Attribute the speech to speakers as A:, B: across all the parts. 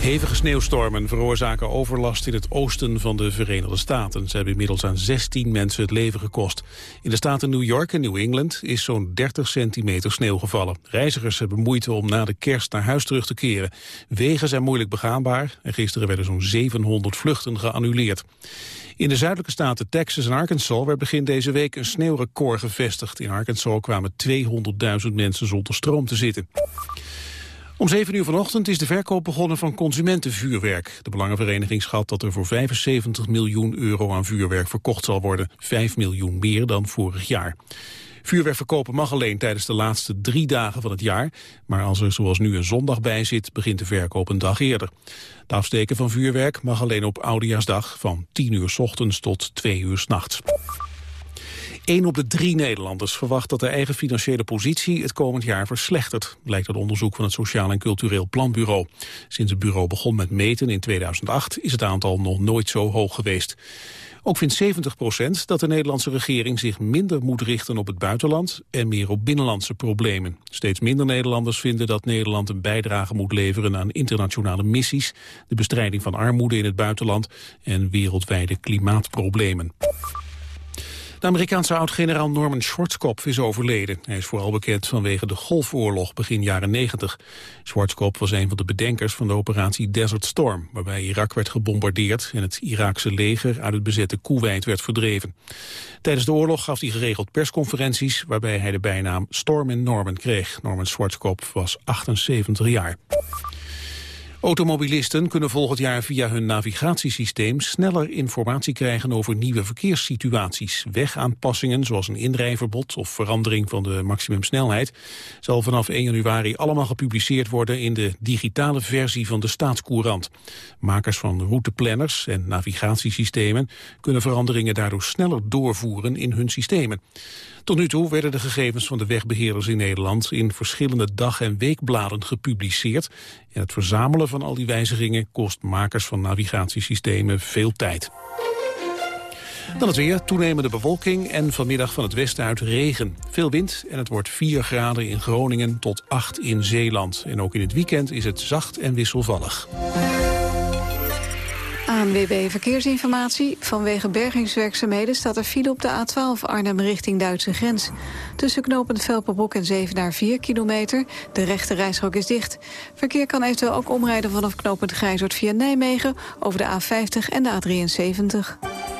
A: Hevige sneeuwstormen veroorzaken overlast in het oosten van de Verenigde Staten. Ze hebben inmiddels aan 16 mensen het leven gekost. In de staten New York en New England is zo'n 30 centimeter sneeuw gevallen. Reizigers hebben moeite om na de kerst naar huis terug te keren. Wegen zijn moeilijk begaanbaar en gisteren werden zo'n 700 vluchten geannuleerd. In de zuidelijke staten Texas en Arkansas werd begin deze week een sneeuwrecord gevestigd. In Arkansas kwamen 200.000 mensen zonder stroom te zitten. Om 7 uur vanochtend is de verkoop begonnen van consumentenvuurwerk. De Belangenvereniging schat dat er voor 75 miljoen euro aan vuurwerk verkocht zal worden. 5 miljoen meer dan vorig jaar. Vuurwerk verkopen mag alleen tijdens de laatste drie dagen van het jaar. Maar als er zoals nu een zondag bij zit, begint de verkoop een dag eerder. Het afsteken van vuurwerk mag alleen op Oudejaarsdag van 10 uur s ochtends tot 2 uur s nachts. Een op de drie Nederlanders verwacht dat de eigen financiële positie het komend jaar verslechtert, blijkt uit onderzoek van het Sociaal en Cultureel Planbureau. Sinds het bureau begon met meten in 2008 is het aantal nog nooit zo hoog geweest. Ook vindt 70 procent dat de Nederlandse regering zich minder moet richten op het buitenland en meer op binnenlandse problemen. Steeds minder Nederlanders vinden dat Nederland een bijdrage moet leveren aan internationale missies, de bestrijding van armoede in het buitenland en wereldwijde klimaatproblemen. De Amerikaanse oud-generaal Norman Schwarzkopf is overleden. Hij is vooral bekend vanwege de Golfoorlog begin jaren 90. Schwarzkopf was een van de bedenkers van de operatie Desert Storm... waarbij Irak werd gebombardeerd en het Iraakse leger uit het bezette Kuwait werd verdreven. Tijdens de oorlog gaf hij geregeld persconferenties... waarbij hij de bijnaam Storm in Norman kreeg. Norman Schwarzkopf was 78 jaar. Automobilisten kunnen volgend jaar via hun navigatiesysteem sneller informatie krijgen over nieuwe verkeerssituaties. Wegaanpassingen zoals een inrijverbod of verandering van de maximumsnelheid zal vanaf 1 januari allemaal gepubliceerd worden in de digitale versie van de staatscourant. Makers van routeplanners en navigatiesystemen kunnen veranderingen daardoor sneller doorvoeren in hun systemen. Tot nu toe werden de gegevens van de wegbeheerders in Nederland in verschillende dag- en weekbladen gepubliceerd. En het verzamelen van al die wijzigingen kost makers van navigatiesystemen veel tijd. Dan het weer, toenemende bewolking en vanmiddag van het westen uit regen. Veel wind en het wordt 4 graden in Groningen tot 8 in Zeeland. En ook in het weekend is het zacht en wisselvallig.
B: ANWB Verkeersinformatie. Vanwege bergingswerkzaamheden staat er file op de A12 Arnhem richting Duitse grens. Tussen knooppunt Velperbroek en Zevenaar 4 kilometer. De rechte reisrook is dicht. Verkeer kan eventueel ook omrijden vanaf knooppunt Grijzoord via Nijmegen... over de A50 en de A73.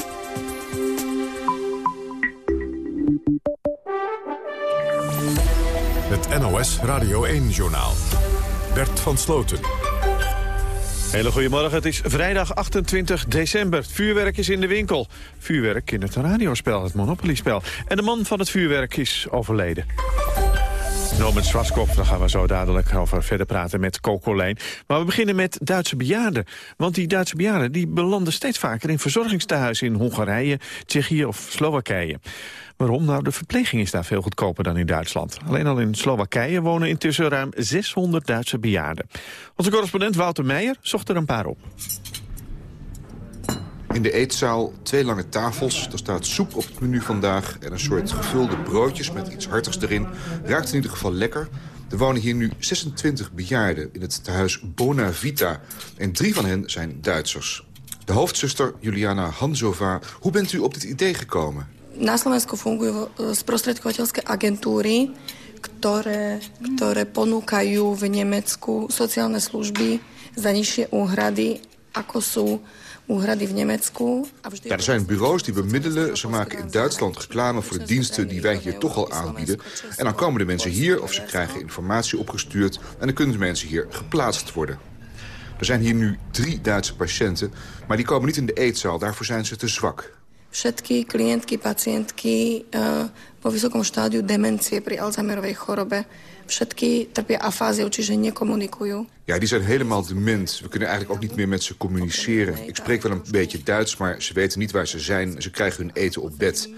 C: Het NOS Radio 1-journaal. Bert van Sloten.
D: Hele goedemorgen, het is vrijdag 28 december. Vuurwerk is in de winkel. Vuurwerk in het radiospel, het Monopoly-spel. En de man van het vuurwerk is overleden. Norman daar gaan we zo dadelijk over verder praten met Coco Lijn. Maar we beginnen met Duitse bejaarden. Want die Duitse bejaarden die belanden steeds vaker in verzorgingstehuizen in Hongarije, Tsjechië of Slowakije. Waarom? Nou, de verpleging is daar veel goedkoper dan in Duitsland. Alleen al in Slowakije wonen intussen ruim 600 Duitse bejaarden. Onze correspondent Wouter Meijer zocht er een paar op.
E: In de eetzaal twee lange tafels. Er staat soep op het menu vandaag en een soort gevulde broodjes met iets hartigs erin. Raakt in ieder geval lekker. Er wonen hier nu 26 bejaarden in het tehuis Bona Vita. En drie van hen zijn Duitsers. De hoofdzuster Juliana Hanzova. Hoe bent u op dit idee gekomen?
F: Na Slovensku fungujú sprostredkovateľské agentúry, ktoré, ktoré ponúkajú v Nemecku sociálne služby za nižšie úhrady, ako sú.
E: Ja, er zijn bureaus die bemiddelen. Ze maken in Duitsland reclame voor de diensten die wij hier toch al aanbieden. En dan komen de mensen hier of ze krijgen informatie opgestuurd... en dan kunnen de mensen hier geplaatst worden. Er zijn hier nu drie Duitse patiënten, maar die komen niet in de eetzaal. Daarvoor zijn ze te zwak.
F: Všetky klientky, pacientky uh, vo vysokom štádiu demencie pri Alzheimerovej chorobe všetky trpia afáziou, čiže nekomunikujú.
E: Ja, die zijn helemaal dement. We kunnen eigenlijk ook niet meer met ze communiceren. Ik spreek wel een beetje Duits, maar ze weten niet waar ze zijn. Ze krijgen hun eten op bed.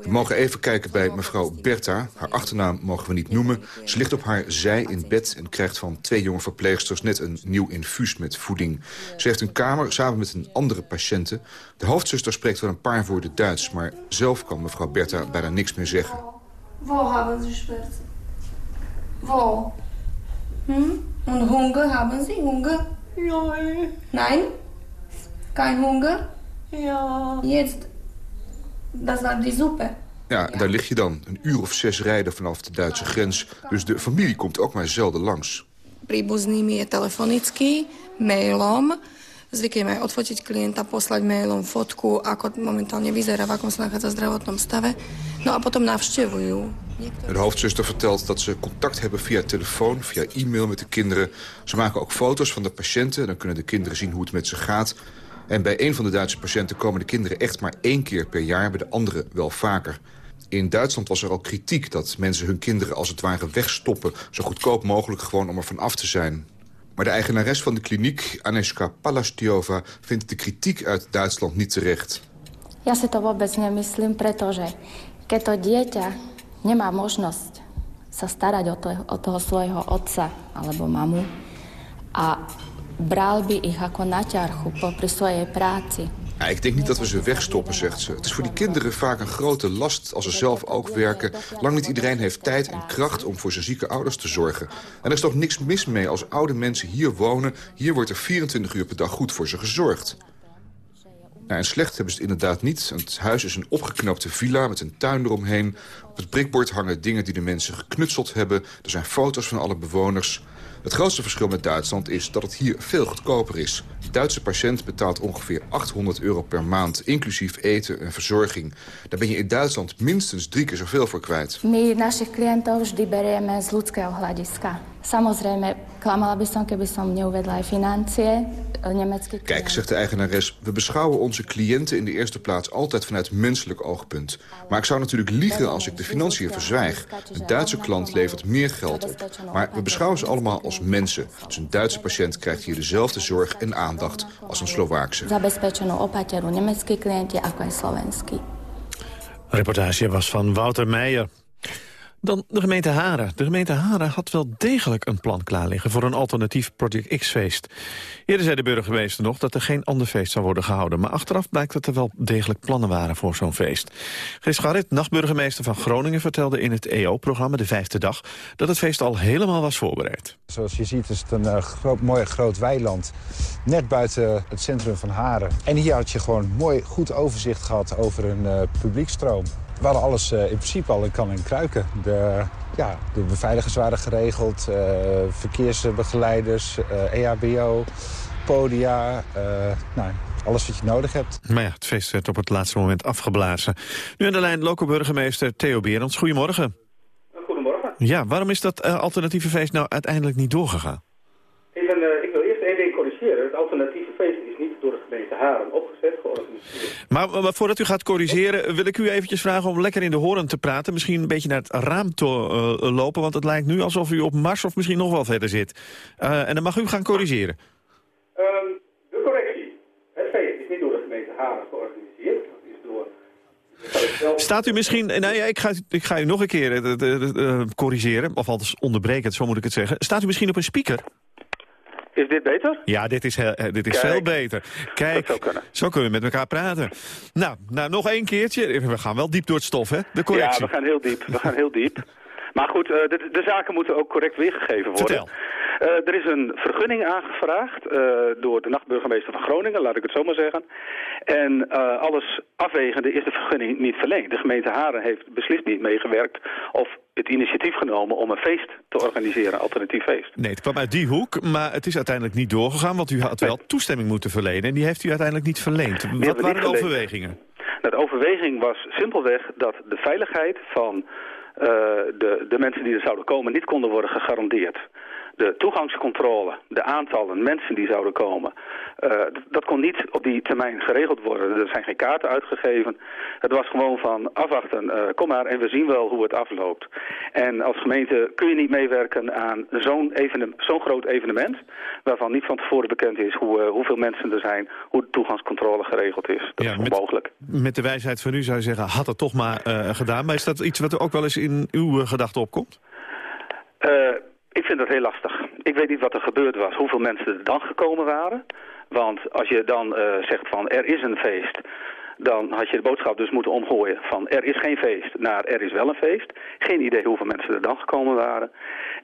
E: We mogen even kijken bij mevrouw Bertha. Haar achternaam mogen we niet noemen. Ze ligt op haar zij in bed en krijgt van twee jonge verpleegsters... net een nieuw infuus met voeding. Ze heeft een kamer samen met een andere patiënte. De hoofdzuster spreekt wel een paar woorden Duits... maar zelf kan mevrouw Bertha bijna niks meer zeggen.
F: Waar hebben ze Wo? Hm? Und Hunger haben Sie? Hunger?
G: Nein.
F: Nein? Kein Hunger?
G: Ja.
F: Jetzt, das war die Suppe.
E: Ja, daar lig je dan. Een uur of zes rijden vanaf de Duitse grens. Dus de familie komt ook maar zelden langs.
F: Príbuznými je telefonicky, mailom. Zvykneme odfotiť klienta, poslať mailom fotku, ako momentálne vyzerá, v akom sa nachádza zdravotnom. No a potom navštevujú
E: De hoofdzuster vertelt dat ze contact hebben via telefoon, via e-mail met de kinderen. Ze maken ook foto's van de patiënten. Dan kunnen de kinderen zien hoe het met ze gaat. En bij een van de Duitse patiënten komen de kinderen echt maar één keer per jaar. Bij de andere wel vaker. In Duitsland was er al kritiek dat mensen hun kinderen als het ware wegstoppen. Zo goedkoop mogelijk gewoon om er van af te zijn. Maar de eigenares van de kliniek, Aneska Palastiova, vindt de kritiek uit Duitsland niet terecht.
H: Ja si to vôbec nemyslím, pretože keď to dieťa nemá možnosť sa starať o, to, o toho svojho otca alebo mamu a bral by ich ako naťarchu popri svojej práci.
E: Ja, ik denk niet dat we ze wegstoppen, zegt ze. Het is voor die kinderen vaak een grote last als ze zelf ook werken. Lang niet iedereen heeft tijd en kracht om voor zijn zieke ouders te zorgen. En er is toch niks mis mee als oude mensen hier wonen. Hier wordt er 24 uur per dag goed voor ze gezorgd. Nou, en slecht hebben ze het inderdaad niet. Het huis is een opgeknapte villa met een tuin eromheen. Op het prikbord hangen dingen die de mensen geknutseld hebben. Er zijn foto's van alle bewoners. Het grootste verschil met Duitsland is dat het hier veel goedkoper is. De Duitse patiënt betaalt ongeveer 800 euro per maand, inclusief eten en verzorging. Daar ben je in Duitsland minstens drie keer zoveel voor kwijt.
H: My klientov vždy berieme z hľadiska. Samozrejme, klamala by som, keby som neuvedla aj financie.
E: Kijk, zegt de eigenares, we beschouwen onze cliënten in de eerste plaats altijd vanuit menselijk oogpunt. Maar ik zou natuurlijk liegen als ik de financiën verzwijg. Een Duitse klant levert meer geld op. Maar we beschouwen ze allemaal als mensen. Dus een Duitse patiënt krijgt hier dezelfde zorg en aandacht als een Slovaakse.
D: Reportage was van Wouter Meijer. Dan de gemeente Haren. De gemeente Haren had wel degelijk een plan klaar liggen... voor een alternatief Project X-feest. Eerder zei de burgemeester nog dat er geen ander feest zou worden gehouden. Maar achteraf blijkt dat er wel degelijk plannen waren voor zo'n feest. Chris Garrit, nachtburgemeester van Groningen... vertelde in het EO-programma De Vijfde Dag... dat het feest al helemaal was voorbereid.
I: Zoals je ziet is het een uh, groot, mooi groot weiland. Net buiten het centrum van Haren. En hier had je gewoon mooi goed overzicht gehad over een uh, publiekstroom. We hadden alles uh, in principe al in kan en kruiken. De, ja, de beveiligers waren geregeld, uh, verkeersbegeleiders, uh, EHBO, podia, nou, alles wat je nodig hebt.
D: Maar ja, het feest werd op het laatste moment afgeblazen. Nu aan de lijn lokale burgemeester Theo Berends. Goedemorgen.
J: Goedemorgen.
D: Ja, waarom is dat alternatieve feest nou uiteindelijk niet doorgegaan?
J: Ik eerst
D: Maar, maar, voordat u gaat corrigeren, wil ik u eventjes vragen om lekker in de horen te praten. Misschien een beetje naar het raam te uh, lopen, want het lijkt nu alsof u op Mars of misschien nog wel verder zit. Uh, en dan mag u gaan corrigeren.
J: Um, de correctie. Het feest is niet door de gemeente Haren georganiseerd. Het is door...
D: Staat u misschien, nou ja, ik ga, ik ga u nog een keer uh, corrigeren, of althans onderbreken, zo moet ik het zeggen. Staat u misschien op een speaker?
J: Is dit beter?
D: Ja, dit is, heel, dit is veel beter. Kijk, zo kunnen we met elkaar praten. Nou, nou, nog één keertje. We gaan wel diep door het stof, hè? De correctie.
J: Ja, we gaan heel diep. We gaan heel diep. Maar goed, uh, de, de, zaken moeten ook correct weergegeven worden.
D: Vertel.
J: Uh, er is een vergunning aangevraagd uh, door de nachtburgemeester van Groningen, laat ik het zo maar zeggen. En uh, alles afwegende is de vergunning niet verleend. De gemeente Haren heeft beslist niet meegewerkt of het initiatief genomen om een feest te organiseren, een alternatief feest.
D: Nee, het kwam uit die hoek, maar het is uiteindelijk niet doorgegaan, want u had wel toestemming moeten verlenen en die heeft u uiteindelijk niet verleend. Wat waren de overwegingen?
J: Nou, de overweging was simpelweg dat de veiligheid van uh, de, de mensen die er zouden komen niet konden worden gegarandeerd de toegangscontrole, de aantallen mensen die zouden komen, uh, dat kon niet op die termijn geregeld worden. Er zijn geen kaarten uitgegeven. Het was gewoon van afwachten, uh, kom maar en we zien wel hoe het afloopt. En als gemeente kun je niet meewerken aan zo'n zo groot evenement, waarvan niet van tevoren bekend is hoe, uh, hoeveel mensen er zijn, hoe de toegangscontrole geregeld is. Dat ja, is onmogelijk.
D: Met, met, de wijsheid van u zou je zeggen, had het toch maar gedaan. Maar is dat iets wat er ook wel eens in uw gedachten opkomt?
J: Ik vind dat heel lastig. Ik weet niet wat er gebeurd was, hoeveel mensen er dan gekomen waren. Want als je dan uh, zegt van er is een feest, dan had je de boodschap dus moeten omgooien van er is geen feest naar er is wel een feest. Geen idee hoeveel mensen er dan gekomen waren.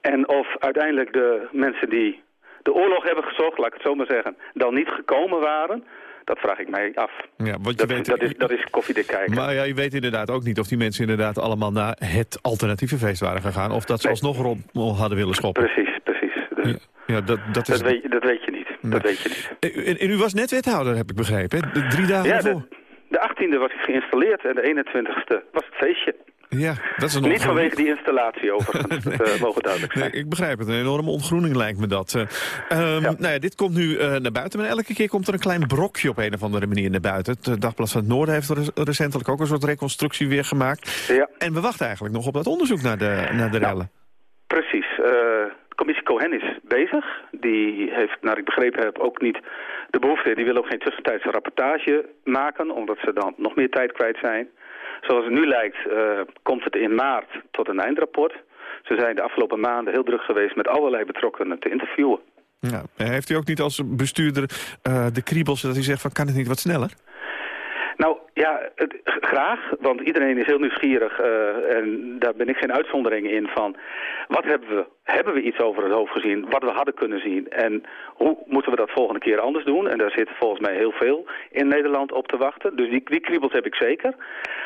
J: En of uiteindelijk de mensen die de oorlog hebben gezocht, laat ik het zo maar zeggen, dan niet gekomen waren... Dat vraag ik mij af. Ja, want je dat, weet, dat, is, dat is koffiedik kijken.
D: Maar ja, je weet inderdaad ook niet of die mensen inderdaad allemaal naar het alternatieve feest waren gegaan. Of dat ze nee. alsnog rond hadden willen schoppen.
J: Precies, precies. Dus
D: ja, ja, dat, dat, is...
J: dat, weet, dat weet je niet. Nee. Dat weet je niet.
D: En, en, u was net wethouder, heb ik begrepen. Hè? Drie dagen
J: ja,
D: voor.
J: De, de 18e was ik geïnstalleerd en de 21e was het feestje.
D: Ja, dat is een
J: Niet vanwege die installatie overigens, nee. dat uh, mogen duidelijk zijn.
D: Nee, ik begrijp het, een enorme ontgroening lijkt me dat. Uh, um, ja. Nou ja, dit komt nu uh, naar buiten, maar elke keer komt er een klein brokje op een of andere manier naar buiten. Het Dagblad van het Noorden heeft recentelijk ook een soort reconstructie weer gemaakt.
J: Ja.
D: En we wachten eigenlijk nog op dat onderzoek naar de, naar de rellen.
J: Precies. de commissie Cohen is bezig. Die heeft, naar ik begrepen heb, ook niet de behoefte. Die wil ook geen tussentijdse rapportage maken, omdat ze dan nog meer tijd kwijt zijn. Zoals het nu lijkt, uh, komt het in maart tot een eindrapport. Ze zijn de afgelopen maanden heel druk geweest met allerlei betrokkenen te interviewen.
D: Ja. Heeft u ook niet als bestuurder uh, de kriebels dat u zegt van kan het niet wat sneller?
J: Nou ja, het, graag, want iedereen is heel nieuwsgierig uh, en daar ben ik geen uitzondering in van wat hebben we, hebben we iets over het hoofd gezien, wat we hadden kunnen zien en hoe moeten we dat volgende keer anders doen? En daar zit volgens mij heel veel in Nederland op te wachten, dus die, die kriebels heb ik zeker.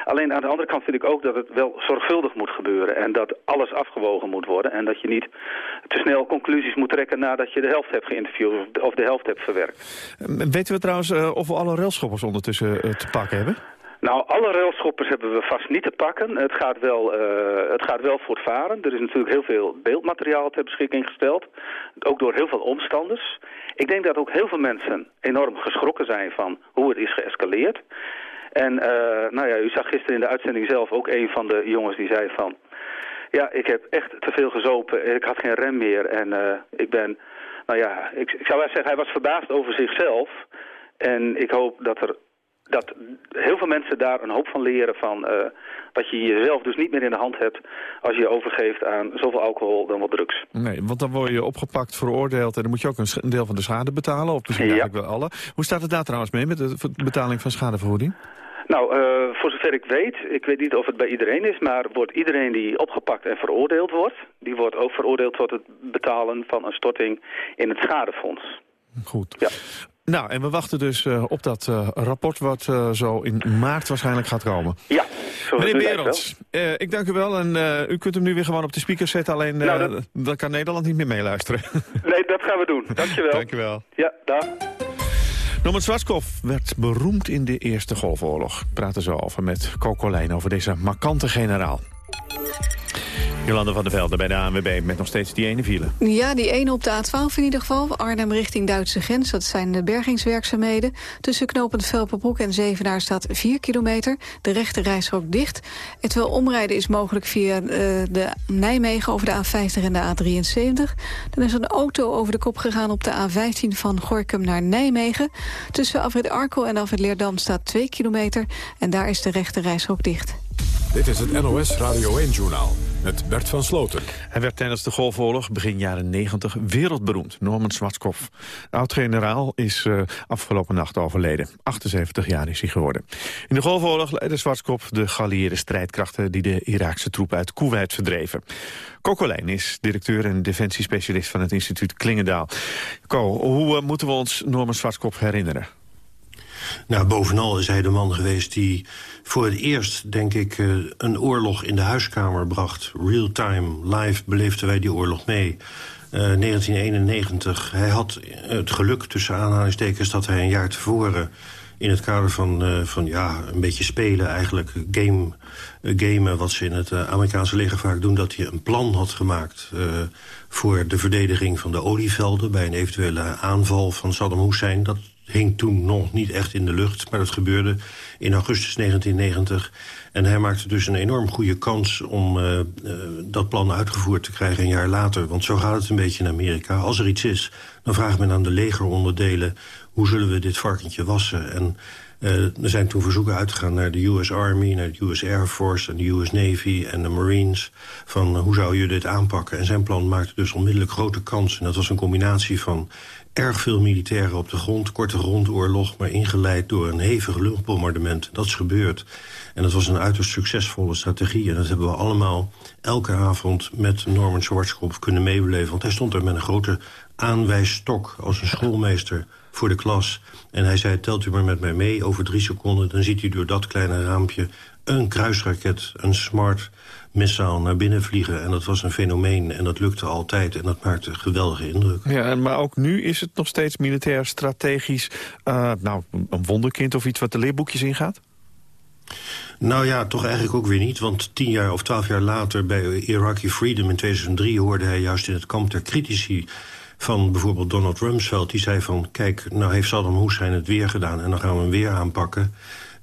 J: Alleen aan de andere kant vind ik ook dat het wel zorgvuldig moet gebeuren en dat alles afgewogen moet worden en dat je niet te snel conclusies moet trekken nadat je de helft hebt geïnterviewd of de helft hebt verwerkt.
D: Weten we trouwens uh, of we alle railschoppers ondertussen uh, te pakken hebben?
J: Nou, alle railschoppers hebben we vast niet te pakken. Het gaat wel, uh, het gaat wel voortvaren. Er is natuurlijk heel veel beeldmateriaal ter beschikking gesteld. Ook door heel veel omstanders. Ik denk dat ook heel veel mensen enorm geschrokken zijn van hoe het is geëscaleerd. En uh, nou ja, u zag gisteren in de uitzending zelf ook een van de jongens die zei van... Ja, ik heb echt te veel gezopen. Ik had geen rem meer. En uh, ik ben... Nou ja, ik, ik zou wel zeggen, hij was verbaasd over zichzelf. En ik hoop dat er dat heel veel mensen daar een hoop van leren van uh, dat je jezelf dus niet meer in de hand hebt als je je overgeeft aan zoveel alcohol dan wat drugs.
D: Nee, want dan word je opgepakt, veroordeeld en dan moet je ook een deel van de schade betalen, of misschien ja. eigenlijk wel alle. Hoe staat het daar trouwens mee met de betaling van schadevergoeding?
J: Nou, uh, voor zover ik weet, ik weet niet of het bij iedereen is, maar wordt iedereen die opgepakt en veroordeeld wordt, die wordt ook veroordeeld tot het betalen van een storting in het schadefonds.
D: Goed. Ja. Nou, en we wachten dus uh, op dat uh, rapport wat uh, zo in maart waarschijnlijk gaat komen.
J: Ja,
D: zo Meneer Berends, ik dank u wel en u kunt hem nu weer gewoon op de speaker zetten. Alleen nou, dat... dan kan Nederland niet meer meeluisteren.
J: nee, dat gaan we doen. Dankjewel.
D: Dankjewel.
J: Ja, dag.
D: Norman Schwarzkopf werd beroemd in de Eerste Golfoorlog. Praten zo over met Coco Lijn over deze markante generaal. Jolanda van der Velde bij de ANWB met nog steeds die ene file.
B: Ja, die ene op de A12 in ieder geval. Arnhem richting Duitse grens, dat zijn de bergingswerkzaamheden. Tussen knopend Velperbroek en Zevenaar staat 4 kilometer. De rechte reisrook dicht. Het wel omrijden is mogelijk via uh, de Nijmegen over de A50 en de A73. Dan is een auto over de kop gegaan op de A15 van Gorkum naar Nijmegen. Tussen Afrit Arkel en Afrit Leerdam staat 2 kilometer. En daar is de rechte reisrook dicht.
C: Dit is het NOS Radio 1-journaal met Bert van Sloten.
D: Hij werd tijdens de Golfoorlog begin jaren 90 wereldberoemd. Norman Schwarzkopf. De oud-generaal is uh, afgelopen nacht overleden. 78 jaar is hij geworden. In de Golfoorlog leidde Schwarzkopf de geallieerde strijdkrachten... die de Iraakse troepen uit Kuwait verdreven. Kokolijn is directeur en defensiespecialist van het instituut Klingendaal. Ko, hoe uh, moeten we ons Norman Schwarzkopf herinneren?
K: Nou, bovenal is hij de man geweest die voor het eerst, denk ik, uh, een oorlog in de huiskamer bracht. Real-time, live beleefden wij die oorlog mee. Uh, 1991. Hij had het geluk, tussen aanhalingstekens, dat hij een jaar tevoren in het kader van, uh, van ja, een beetje spelen eigenlijk, game, gamen... wat ze in het Amerikaanse leger vaak doen... dat hij een plan had gemaakt voor de verdediging van de olievelden... bij een eventuele aanval van Saddam Hussein. Dat hing toen nog niet echt in de lucht, maar dat gebeurde in augustus 1990. En hij maakte dus een enorm goede kans om uh, uh, dat plan uitgevoerd te krijgen een jaar later. Want zo gaat het een beetje in Amerika. Als er iets is, dan vraagt men aan de legeronderdelen... hoe zullen we dit varkentje wassen? En uh, er zijn toen verzoeken uitgegaan naar de US Army, naar de US Air Force... en de US Navy en de Marines, van hoe zou je dit aanpakken? En zijn plan maakte dus onmiddellijk grote kans. En dat was een combinatie van erg veel militairen op de grond, korte grondoorlog... maar ingeleid door een hevig luchtbombardement. Dat is gebeurd. En dat was een uiterst succesvolle strategie. En dat hebben we allemaal elke avond met Norman Schwarzkopf kunnen meebeleven. Want hij stond er met een grote aanwijsstok als een schoolmeester voor de klas. En hij zei, telt u maar met mij mee, over drie seconden... dan ziet u door dat kleine raampje een kruisraket, een smart missile naar binnen vliegen. En dat was een fenomeen en dat lukte altijd. En dat maakte geweldige indruk.
D: Ja, maar ook nu is het nog steeds militair strategisch... Uh, nou, een wonderkind of iets wat de leerboekjes ingaat?
K: Nou ja, toch eigenlijk ook weer niet. Want tien jaar of twaalf jaar later bij Iraqi Freedom in 2003... hoorde hij juist in het kamp der critici van bijvoorbeeld Donald Rumsfeld. Die zei van, kijk, nou heeft Saddam Hussein het weer gedaan... en dan gaan we hem weer aanpakken.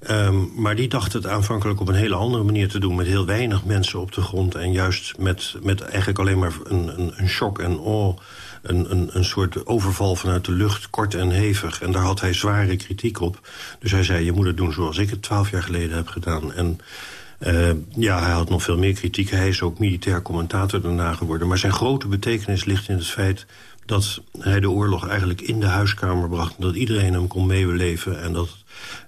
K: Um, maar die dacht het aanvankelijk op een hele andere manier te doen... met heel weinig mensen op de grond... en juist met, met eigenlijk alleen maar een, een, een shock en oh, een, een, een soort overval vanuit de lucht, kort en hevig. En daar had hij zware kritiek op. Dus hij zei, je moet het doen zoals ik het twaalf jaar geleden heb gedaan. En uh, ja, hij had nog veel meer kritiek. Hij is ook militair commentator daarna geworden. Maar zijn grote betekenis ligt in het feit dat hij de oorlog eigenlijk in de huiskamer bracht. Dat iedereen hem kon meebeleven en dat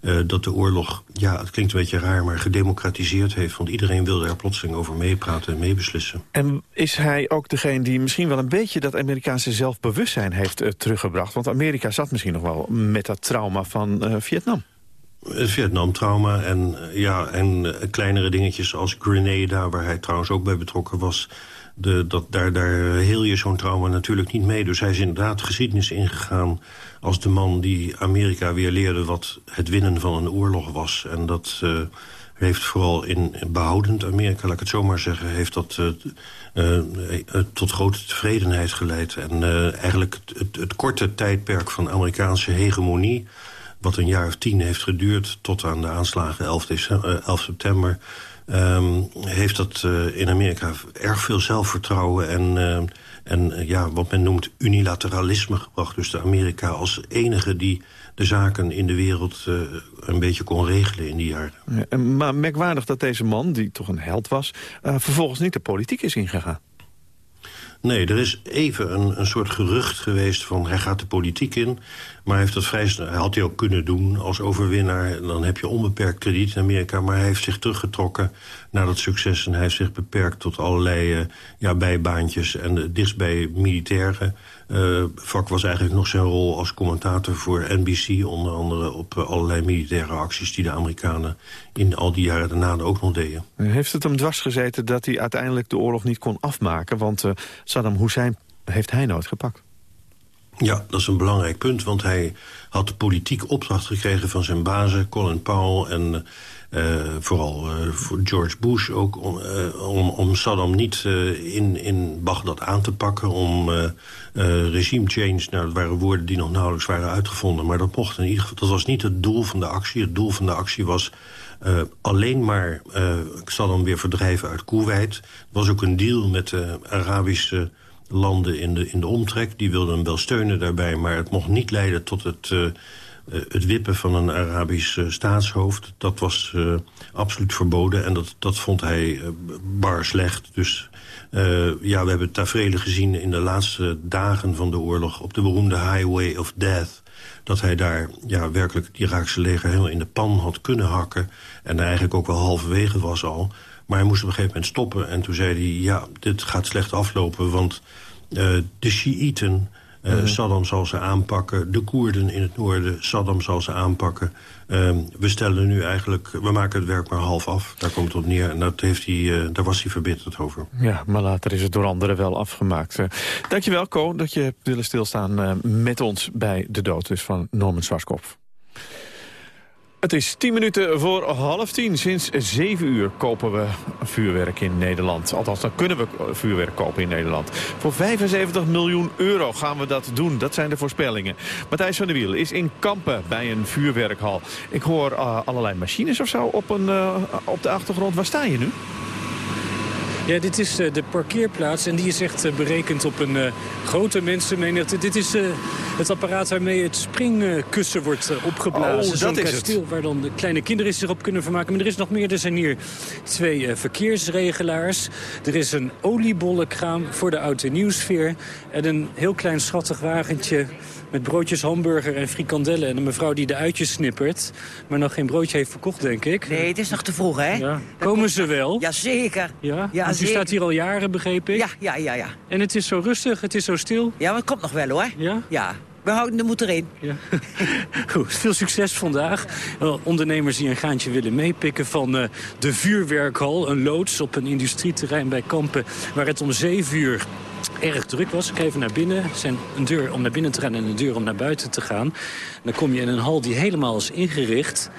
K: uh, dat de oorlog, ja, het klinkt een beetje raar... maar gedemocratiseerd heeft. Want iedereen wilde er plotseling over meepraten en meebeslissen.
D: En is hij ook degene die misschien wel een beetje... dat Amerikaanse zelfbewustzijn heeft uh, teruggebracht? Want Amerika zat misschien nog wel met dat trauma van uh, Vietnam.
K: Het Vietnam-trauma en, ja, en kleinere dingetjes als Grenada... waar hij trouwens ook bij betrokken was... De, dat, daar, daar heel je zo'n trauma natuurlijk niet mee. Dus hij is inderdaad de geschiedenis ingegaan als de man die Amerika weer leerde wat het winnen van een oorlog was. En dat uh, heeft vooral in behoudend Amerika, laat ik het zo maar zeggen... heeft dat uh, uh, tot grote tevredenheid geleid. En eigenlijk het, het, korte tijdperk van Amerikaanse hegemonie... wat een jaar of tien heeft geduurd tot aan de aanslagen 11, december, 11 september... Um, heeft dat in Amerika erg veel zelfvertrouwen en en eh, ja, wat men noemt unilateralisme gebracht. Dus de Amerika als enige die de zaken in de wereld een beetje kon regelen in die jaren.
D: Ja, maar merkwaardig dat deze man, die toch een held was... Vervolgens niet de politiek is ingegaan.
K: Nee, er is even een, een soort gerucht geweest van hij gaat de politiek in. Maar heeft dat vrij had hij ook kunnen doen als overwinnaar. Dan heb je onbeperkt krediet in Amerika. Maar hij heeft zich teruggetrokken naar dat succes. En hij heeft zich beperkt tot allerlei uh, ja, bijbaantjes. En uh, dichtst bij militairen. Uh, Vak was eigenlijk nog zijn rol als commentator voor NBC. Onder andere op allerlei militaire acties die de Amerikanen in al die jaren daarna ook nog deden.
D: Heeft het hem dwars gezeten dat hij uiteindelijk de oorlog niet kon afmaken? Want Saddam Hussein heeft hij nooit gepakt.
K: Ja, dat is een belangrijk punt, want hij had de politiek opdracht gekregen van zijn bazen, Colin Powell en uh, vooral uh, voor George Bush ook, om, uh, om, om Saddam niet in, in Bagdad aan te pakken, om regime change, nou dat waren woorden die nog nauwelijks waren uitgevonden, maar dat mocht in ieder geval, dat was niet het doel van de actie. Het doel van de actie was alleen maar Saddam weer verdrijven uit Kuwait. Er was ook een deal met de Arabische landen in de, in de omtrek. Die wilden hem wel steunen daarbij, maar het mocht niet leiden tot het, het wippen van een Arabisch staatshoofd... dat was absoluut verboden en dat, dat vond hij bar slecht. Dus ja, we hebben tafereelen gezien in de laatste dagen van de oorlog... op de beroemde Highway of Death dat hij daar ja, werkelijk het Iraakse leger helemaal in de pan had kunnen hakken... en eigenlijk ook wel halverwege was al. Maar hij moest op een gegeven moment stoppen. En toen zei hij, ja, dit gaat slecht aflopen... want de Shiiten, uh, mm Saddam zal ze aanpakken. De Koerden in het noorden, Saddam zal ze aanpakken. Uh, we stellen nu eigenlijk, we maken het werk maar half af. Daar komt het op neer. En dat heeft hij, uh, daar was hij verbitterd over.
D: Ja, maar later is het door anderen wel afgemaakt. Uh, dankjewel, Ko, dat je hebt willen stilstaan met ons bij de dood dus van Norman Swarskopf. Het is 10 minuten voor half tien. Sinds 7 uur kopen we vuurwerk in Nederland. Althans, dan kunnen we vuurwerk kopen in Nederland. Voor 75 miljoen euro gaan we dat doen. Dat zijn de voorspellingen. Matthijs van der Wiel is in Kampen bij een vuurwerkhal. Ik hoor uh, allerlei machines of zo op, een, uh, op de achtergrond. Waar sta je nu?
L: Ja, dit is uh, de parkeerplaats en die is echt uh, berekend op een uh, grote mensenmenigte. Dit is het apparaat waarmee het springkussen wordt opgeblazen.
D: Oh, dat is
L: kasteel
D: het.
L: waar dan de kleine kinderen zich op kunnen vermaken. Maar er is nog meer. Er zijn hier twee verkeersregelaars. Er is een oliebollenkraam voor de oude nieuwsfeer. En een heel klein schattig wagentje met broodjes hamburger en frikandellen. En een mevrouw die de uitjes snippert, maar nog geen broodje heeft verkocht, denk ik.
M: Nee, het is nog te vroeg, hè?
L: Ja. Komen ze wel?
M: Jazeker.
L: Ja?
M: Ja,
L: u staat hier al jaren, begreep ik?
M: Ja, ja, ja, ja.
L: En het is zo rustig, het is zo stil?
M: Ja, maar het komt nog wel, hoor.
L: Ja?
M: Ja. We houden de moed erin.
L: Ja. Goed, veel succes vandaag. Uh, ondernemers die een gaantje willen meepikken van uh, de vuurwerkhal. Een loods op een industrieterrein bij Kampen... waar het om zeven uur erg druk was. Ik ga even naar binnen. Er zijn een deur om naar binnen te gaan en een deur om naar buiten te gaan. Dan kom je in een hal die helemaal is ingericht.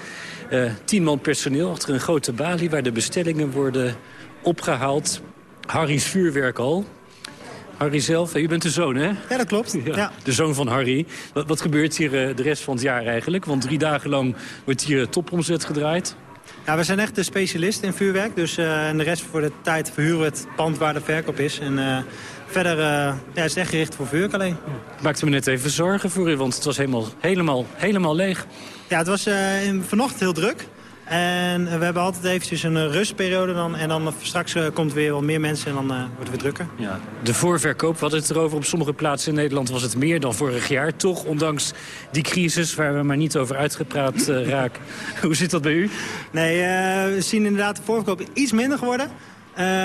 L: Uh, tien man personeel achter een grote balie... waar de bestellingen worden opgehaald. Harry's vuurwerkhal. Harry zelf, u bent de zoon, hè?
N: Ja, dat klopt. Ja. ja.
L: De zoon van Harry. Wat, wat gebeurt hier uh, de rest van het jaar eigenlijk? Want drie dagen lang wordt hier topomzet gedraaid.
N: Ja, we zijn echt de specialist in vuurwerk. Dus uh, en de rest voor de tijd verhuren we het pand waar de verkoop is. En uh, verder ja, is het echt gericht voor vuurwerk alleen.
L: Ik maakte me net even zorgen voor u, want het was helemaal, helemaal, helemaal leeg.
N: Ja, het was vanochtend heel druk. En we hebben altijd eventjes een rustperiode dan. En dan straks uh, komt weer wel meer mensen en dan wordt het weer drukker.
L: Ja. De voorverkoop, we hadden het erover. Op sommige plaatsen in Nederland was het meer dan vorig jaar. Toch, ondanks die crisis waar we maar niet over uitgepraat uh, raken. Hoe zit dat bij u?
N: Nee, we zien inderdaad de voorverkoop iets minder geworden.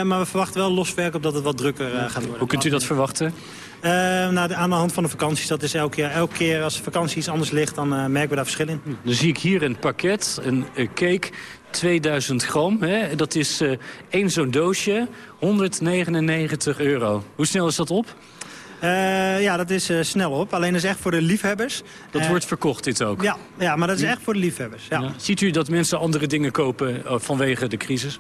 N: maar we verwachten wel los verkoop dat het wat drukker gaat worden.
L: Hoe kunt u dat verwachten?
N: Uh, nou, de, aan de hand van de vakanties, dat is elke keer, elke keer als de vakantie iets anders ligt, dan uh, merken we daar verschil in.
L: Dan zie ik hier een pakket, een, een cake, 2000 gram. Hè? Dat is uh, één zo'n doosje, 199 euro. Hoe snel is dat op?
N: Uh, ja, dat is uh, snel op. Alleen dat is echt voor de liefhebbers.
L: Dat uh, wordt verkocht, dit ook?
N: Ja, ja maar dat is echt voor de liefhebbers. Ja. Ja.
L: Ziet u dat mensen andere dingen kopen vanwege de crisis?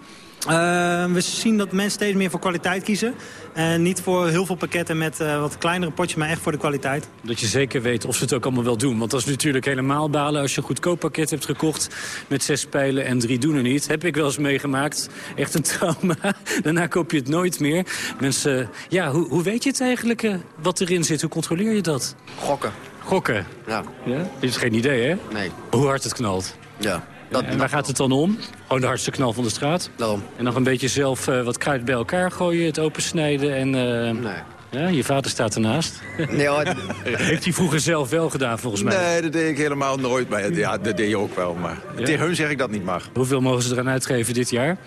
N: We zien dat mensen steeds meer voor kwaliteit kiezen. En niet voor heel veel pakketten met wat kleinere potjes, maar echt voor de kwaliteit.
L: Dat je zeker weet of ze het ook allemaal wel doen. Want dat is natuurlijk helemaal balen als je een goedkoop pakket hebt gekocht... met zes pijlen en drie doen er niet. Heb ik wel eens meegemaakt. Echt een trauma. Daarna koop je het nooit meer. Mensen, ja, hoe, hoe weet je het eigenlijk wat erin zit? Hoe controleer je dat?
O: Gokken.
L: Gokken?
O: Ja.
L: ja? Dit is geen idee, hè?
O: Nee.
L: Hoe hard het knalt?
O: Ja.
L: Dat, en waar gaat het dan om? Gewoon de hardste knal van de straat?
O: Daarom.
L: En nog een beetje zelf uh, wat kruid bij elkaar gooien, het opensnijden en... Uh,
O: nee.
L: Ja, je vader staat ernaast.
O: Nee, hoor.
L: Heeft hij vroeger zelf wel gedaan, volgens mij?
O: Nee, dat deed ik helemaal nooit. Maar ja, dat deed je ook wel. Maar ja? tegen hun zeg ik dat niet mag.
L: Hoeveel mogen ze eraan uitgeven dit jaar?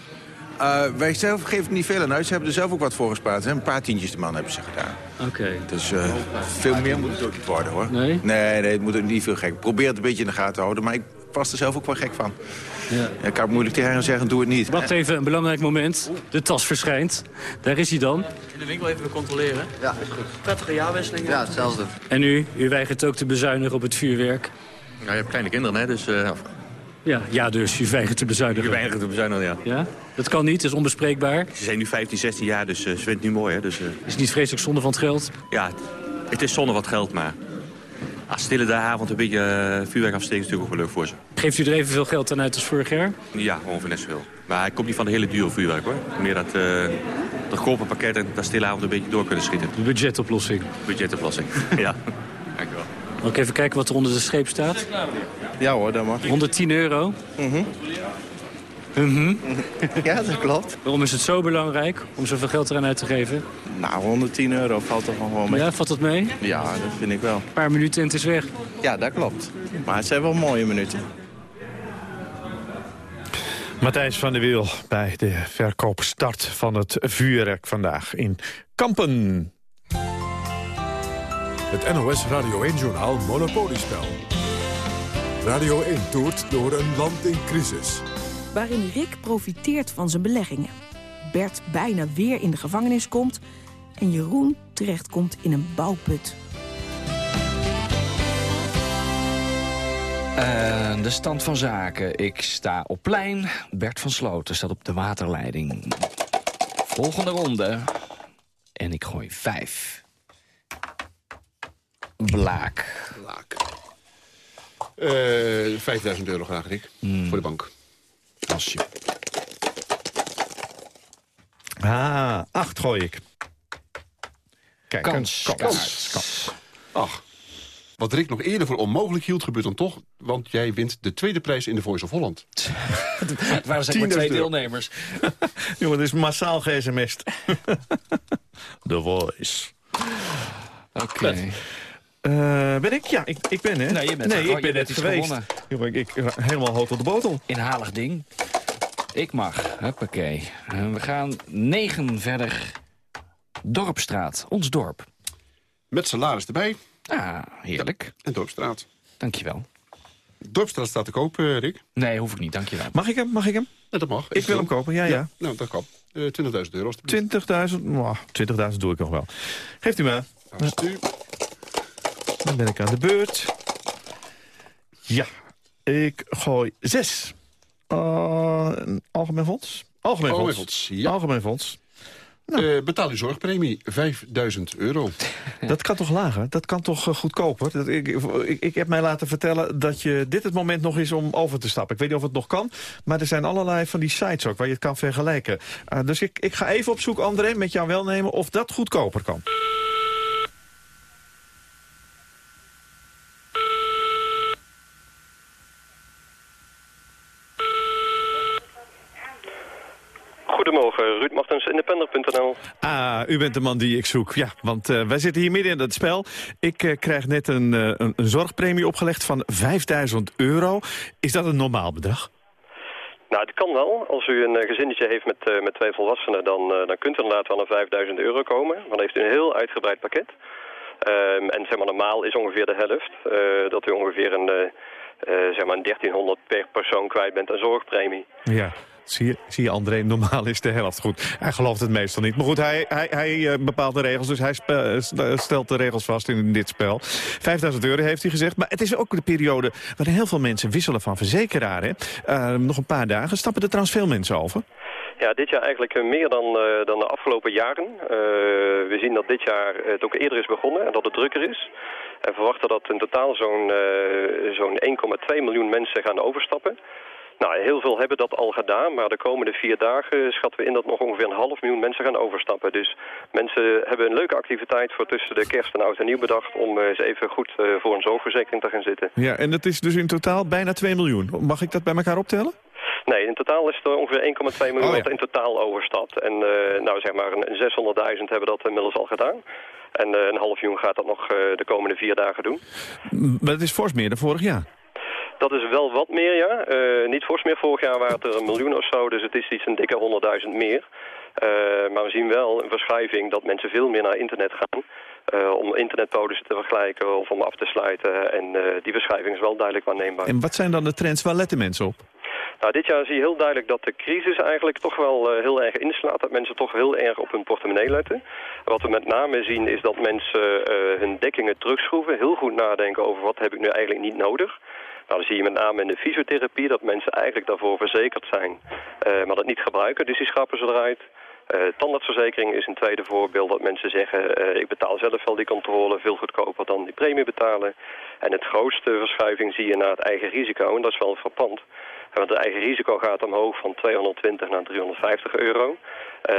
O: Uh, wij zelf geven niet veel aan uit. Ze hebben er zelf ook wat voor gespaard. Een paar tientjes de man hebben ze gedaan.
L: Oké. Okay.
O: Dus uh, veel meer moet het ook niet worden, hoor.
L: Nee?
O: Nee, nee het moet ook niet veel gek. Probeer het een beetje in de gaten te houden. Maar ik was er zelf ook wel gek van. Ja. Ja, ik kan moeilijk tegen hen zeggen, doe het niet.
L: Wacht even, een belangrijk moment. De tas verschijnt. Daar is hij dan.
P: In de winkel even controleren.
O: Ja, is goed.
P: Prettige jaarwisseling.
O: Ja, hetzelfde.
L: En u? U weigert ook te bezuinigen op het vuurwerk?
P: Ja, je hebt kleine kinderen, hè, dus... Uh,
L: ja, ja, dus je weigert te bezuinigen.
P: Je weigert te bezuinigen, ja.
L: ja. Dat kan niet, dat is onbespreekbaar.
P: Ze zijn nu 15, 16 jaar, dus uh, ze vindt het nu mooi. Hè, dus, uh...
L: Is het niet vreselijk zonde van het geld?
P: Ja, het is zonde van het geld, maar... Als stille de avond een beetje uh, vuurwerk afsteken is natuurlijk ook wel leuk voor ze.
L: Geeft u er evenveel geld aan uit als vorig jaar?
P: Ja, ongeveer net zoveel. Maar ik kom niet van de hele dure vuurwerk hoor. Meer dat, uh, dat goedkope pakket en dat stille avond een beetje door kunnen schieten.
L: De budgetoplossing.
P: Budgetoplossing, ja. Dank u wel.
L: Ook even kijken wat er onder de streep staat.
Q: Ja hoor, dat mag.
L: 110 euro.
Q: Mhm. Ja, dat klopt.
L: Waarom is het zo belangrijk om zoveel geld eraan uit te geven?
Q: Nou, 110 euro valt er gewoon mee.
L: Ja, valt dat mee?
Q: Ja, dat vind ik wel.
L: Een paar minuten en het is weg.
Q: Ja, dat klopt. Maar het zijn wel mooie minuten.
D: Matthijs van der Wiel bij de verkoopstart van het vuurwerk vandaag in Kampen.
C: Het NOS Radio 1-journaal Monopoliespel. Radio 1 toert door een land in crisis.
R: Waarin Rick profiteert van zijn beleggingen. Bert bijna weer in de gevangenis komt... en Jeroen terechtkomt in een bouwput.
S: Eh, de stand van zaken. Ik sta op plein. Bert van Sloten staat op de waterleiding. Volgende ronde. En ik gooi vijf. Blaak.
T: Blaak. Eh 5000 euro graag, Rick. Voor de bank.
S: Als je...
D: Ah, acht gooi ik. Kijk,
T: Kans, kans, kans. Ach, wat Rick nog eerder voor onmogelijk hield, gebeurt dan toch. Want jij wint de tweede prijs in de Voice of Holland.
S: Het waren zeg maar
D: 10.000
S: twee deelnemers.
D: Jongen, dit is massaal gsm'st. The Voice.
S: Oké.
D: Eh, ben ik? Ja, ik, ik ben hè?
S: Nee, je bent
D: nee
S: gewoon-
D: ik
S: je
D: ben net geweest.
S: gewonnen.
D: Jongen, ik, ik, helemaal hoog tot de botel.
S: Inhalig ding. Ik mag. Huppakee. En we gaan negen verder. Dorpstraat. Ons dorp.
T: Met salaris erbij.
S: Ah, heerlijk.
T: En Dorpstraat.
S: Dankjewel.
T: Dorpstraat staat te koop, eh, Rick.
S: Nee, hoef ik niet. Dankjewel.
D: Mag ik hem? Mag ik hem?
T: Ja, dat mag.
D: Ik wil hem kopen, ja, ja.
T: Nou, dat kan. Eh 20.000 euro. alstublieft.
D: 20.000? Nou, 20.000 doe ik nog wel. Geeft u me. Dan ben ik aan de beurt. Ja, ik gooi zes. Uh, een algemeen fonds? Algemeen
T: Algemeen
D: fonds.
T: fonds, ja.
D: Algemeen fonds.
T: Eh, betaal uw zorgpremie, 5000 euro.
D: Dat kan toch lager? Dat kan toch eh, goedkoper? Dat, ik, ik, ik heb mij laten vertellen dat je dit het moment nog is om over te stappen. Ik weet niet of het nog kan, maar er zijn allerlei van die sites ook waar je het kan vergelijken. Uh, dus ik, ik ga even op zoek, André, met jouw welnemen, of dat goedkoper kan.
U: Goedemorgen, Ruud Martens, independer.nl.
D: Ah, u bent de man die ik zoek. Ja, want eh, wij zitten hier midden in het spel. Ik eh, krijg net een, eh, een, een zorgpremie opgelegd van 5000 euro. Is dat een normaal bedrag?
U: Nou, het kan wel. Als u een gezinnetje heeft met, met twee volwassenen, dan, dan kunt u inderdaad wel naar 5000 euro komen. Maar dan heeft u een heel uitgebreid pakket. Ehm, en zeg maar, normaal is ongeveer de helft. dat u ongeveer een, zeg maar een 1300 per persoon kwijt bent aan zorgpremie.
D: Ja. Zie je, zie je, André, normaal is de helft goed. Hij gelooft het meestal niet. Maar goed, hij, hij, hij eh, bepaalt de regels, dus hij eh, st- stelt de regels vast in dit spel. 5000 euro heeft hij gezegd, maar het is ook de periode... waarin heel veel mensen wisselen van verzekeraar. Hè? Eh, nog een paar dagen. Stappen er trouwens veel mensen over?
U: Ja, dit jaar eigenlijk eh, meer dan, eh, dan de afgelopen jaren. Eh, we zien dat dit jaar het ook eerder is begonnen en dat het drukker is. En verwachten dat in totaal zo'n eh, zo'n 1,2 miljoen mensen gaan overstappen. Nou, heel veel hebben dat al gedaan, maar de komende vier dagen schatten we in dat nog ongeveer een half miljoen mensen gaan overstappen. Dus mensen hebben een leuke activiteit voor tussen de kerst en oud en nieuw bedacht om eh, eens even goed eh, voor een zorgverzekering te gaan zitten.
D: Ja, en dat is dus in totaal bijna 2 miljoen. Mag ik dat bij elkaar optellen?
U: Nee, in totaal is er ongeveer 1,2 miljoen
D: Oh, ja.
U: wat in totaal overstapt. En eh, nou zeg maar een 600.000 hebben dat inmiddels al gedaan. En eh, een half miljoen gaat dat nog eh, de komende vier dagen doen.
D: Maar het is fors meer dan vorig jaar.
U: Dat is wel wat meer, ja. Eh, niet fors meer. Vorig jaar waren het er een miljoen of zo, dus het is iets een dikke 100.000 meer. Eh, maar we zien wel een verschuiving dat mensen veel meer naar internet gaan. eh, om internetpolissen te vergelijken of om af te sluiten. En die verschuiving is wel duidelijk waarneembaar.
D: En wat zijn dan de trends? Waar letten mensen op?
U: Nou, dit jaar zie je heel duidelijk dat de crisis eigenlijk toch wel heel erg inslaat. Dat mensen toch heel erg op hun portemonnee letten. Wat we met name zien is dat mensen hun dekkingen terugschroeven. Heel goed nadenken over wat heb ik nu eigenlijk niet nodig. Nou, dan zie je met name in de fysiotherapie dat mensen eigenlijk daarvoor verzekerd zijn. eh, maar dat niet gebruiken, dus die schrappen ze eruit. Eh tandartsverzekering is een tweede voorbeeld dat mensen zeggen... eh, ik betaal zelf wel die controle veel goedkoper dan die premie betalen. En het grootste verschuiving zie je naar het eigen risico. En dat is wel frappant. Want het eigen risico gaat omhoog van 220 naar 350 euro.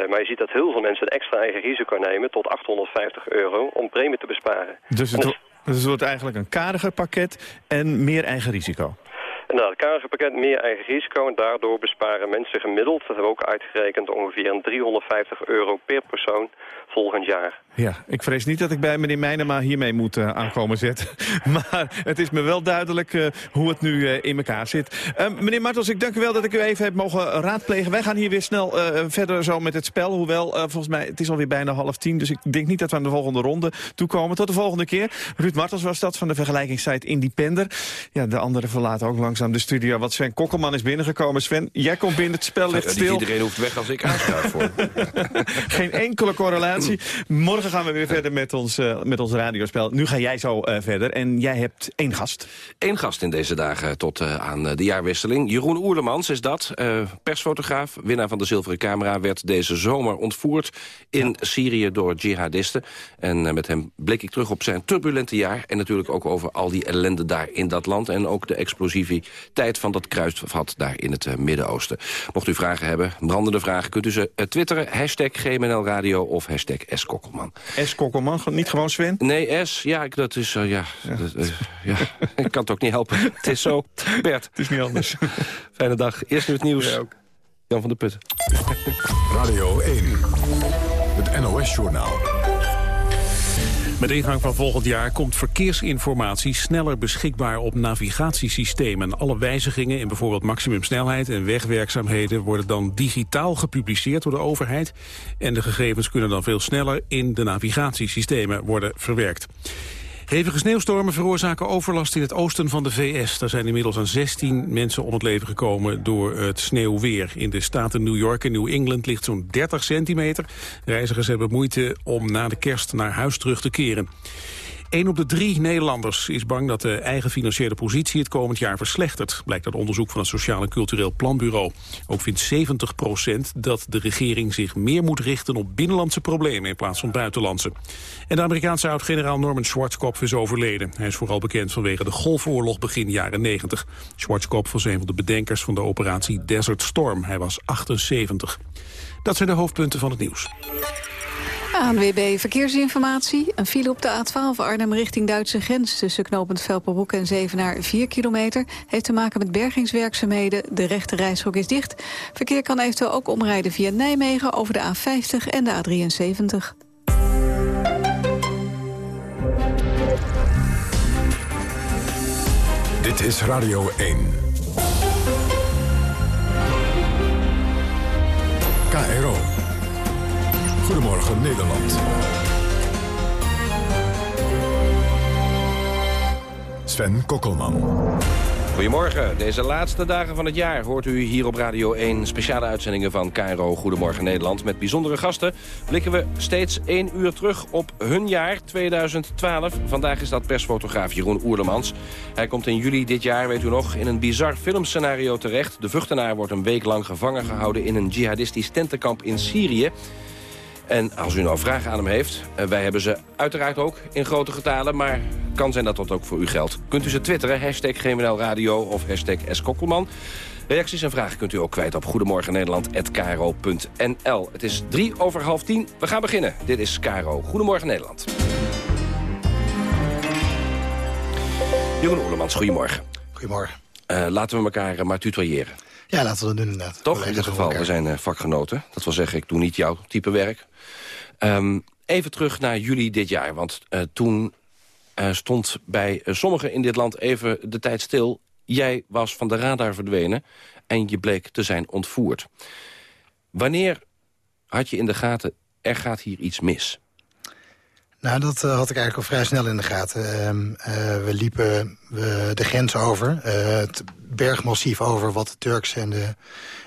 U: Maar je ziet dat heel veel mensen een extra eigen risico nemen tot 850 euro om premie te besparen.
D: Dus het, Dus het wordt eigenlijk een kariger pakket en meer eigen risico.
U: Het karigerpakket meer eigen risico en daardoor besparen mensen gemiddeld, dat hebben we ook uitgerekend, ongeveer een 350 euro per persoon volgend jaar.
D: Ja, ik vrees niet dat ik bij meneer Meijnema hiermee moet uh, aankomen zetten. maar het is me wel duidelijk uh, hoe het nu uh, in elkaar zit. meneer Martels, ik dank u wel dat ik u even heb mogen raadplegen. Wij gaan hier weer snel verder zo met het spel. Hoewel, volgens mij, het is alweer bijna half tien. Dus ik denk niet dat we aan de volgende ronde toekomen. Tot de volgende keer. Ruud Martels was dat van de vergelijkingssite Independer. Ja, de anderen verlaten ook langzaam de studio. Wat Sven Kokkelman is binnengekomen. Sven, jij komt binnen, het spel ligt stil.
V: Iedereen hoeft weg als ik aanschuif voor.
D: Geen enkele correlatie. Morgen gaan we weer verder met ons, uh, met ons radiospel. Nu ga jij zo uh, verder en jij hebt één gast.
V: Eén gast in deze dagen tot uh, aan de jaarwisseling. Jeroen Oerlemans is dat, persfotograaf, winnaar van de Zilveren Camera... werd deze zomer ontvoerd in. Syrië door jihadisten. En met hem blik ik terug op zijn turbulente jaar... en natuurlijk ook over al die ellende daar in dat land... en ook de explosiviteit van dat kruisvat daar in het Midden-Oosten. Mocht u vragen hebben, brandende vragen, kunt u ze twitteren... hashtag GMNL Radio of hashtag S. Kokkelman.
D: S. Kokkelman, niet gewoon Sven?
V: Nee, S, ja, dat is, uh, ja, ja. Dat, uh, ja. ik kan het ook niet helpen. Het is zo. Bert.
D: Het is niet anders.
V: Fijne dag. Eerst nu het nieuws. Ja, Jan van der Putten.
C: Radio 1, het NOS-journaal.
A: Met ingang van volgend jaar komt verkeersinformatie sneller beschikbaar op navigatiesystemen. Alle wijzigingen in bijvoorbeeld maximumsnelheid en wegwerkzaamheden worden dan digitaal gepubliceerd door de overheid. En de gegevens kunnen dan veel sneller in de navigatiesystemen worden verwerkt. Hevige sneeuwstormen veroorzaken overlast in het oosten van de VS. Daar zijn inmiddels aan 16 mensen om het leven gekomen door het sneeuwweer. In de staten New York en New England ligt zo'n 30 centimeter. Reizigers hebben moeite om na de kerst naar huis terug te keren. Een op de drie Nederlanders is bang dat de eigen financiële positie het komend jaar verslechtert, blijkt uit onderzoek van het Sociaal en Cultureel Planbureau. Ook vindt 70 procent dat de regering zich meer moet richten op binnenlandse problemen in plaats van buitenlandse. En de Amerikaanse oud-generaal Norman Schwarzkopf is overleden. Hij is vooral bekend vanwege de Golfoorlog begin jaren 90. Schwarzkopf was een van de bedenkers van de operatie Desert Storm. Hij was 78. Dat zijn de hoofdpunten van het nieuws.
B: ANWB Verkeersinformatie. Een file op de A12 Arnhem richting Duitse grens... tussen knooppunt Velperbroek en Zevenaar 4 kilometer... heeft te maken met bergingswerkzaamheden. De rechte reishok is dicht. Verkeer kan eventueel ook omrijden via Nijmegen... over de A50 en de A73.
C: Dit is Radio 1. KRO. Goedemorgen Nederland. Sven Kokkelman.
V: Goedemorgen. Deze laatste dagen van het jaar hoort u hier op Radio 1 speciale uitzendingen van KRO Goedemorgen Nederland. Met bijzondere gasten blikken we steeds één uur terug op hun jaar 2012. Vandaag is dat persfotograaf Jeroen Oerlemans. Hij komt in juli dit jaar, weet u nog, in een bizar filmscenario terecht. De vluchtenaar wordt een week lang gevangen gehouden in een jihadistisch tentenkamp in Syrië. En als u nou vragen aan hem heeft, uh, wij hebben ze uiteraard ook in grote getalen... maar kan zijn dat dat ook voor u geldt. Kunt u ze twitteren, hashtag GMNL Radio of hashtag Skokkelman. Reacties en vragen kunt u ook kwijt op goedemorgennederland.kro.nl. Het is drie over half tien. We gaan beginnen. Dit is Caro. Goedemorgen Nederland. Jeroen Oerlemans, goedemorgen.
W: Goedemorgen.
V: Uh, laten we elkaar maar tutoyeren.
W: Ja, laten we dat doen inderdaad.
V: Toch, in ieder geval, we zijn uh, vakgenoten. Dat wil zeggen, ik doe niet jouw type werk. Um, even terug naar juli dit jaar, want uh, toen uh, stond bij sommigen in dit land even de tijd stil. Jij was van de radar verdwenen en je bleek te zijn ontvoerd. Wanneer had je in de gaten, er gaat hier iets mis?
W: Nou, dat uh, had ik eigenlijk al vrij snel in de gaten. Uh, we liepen we de grens over, uh, het bergmassief over... wat de Turkse en de,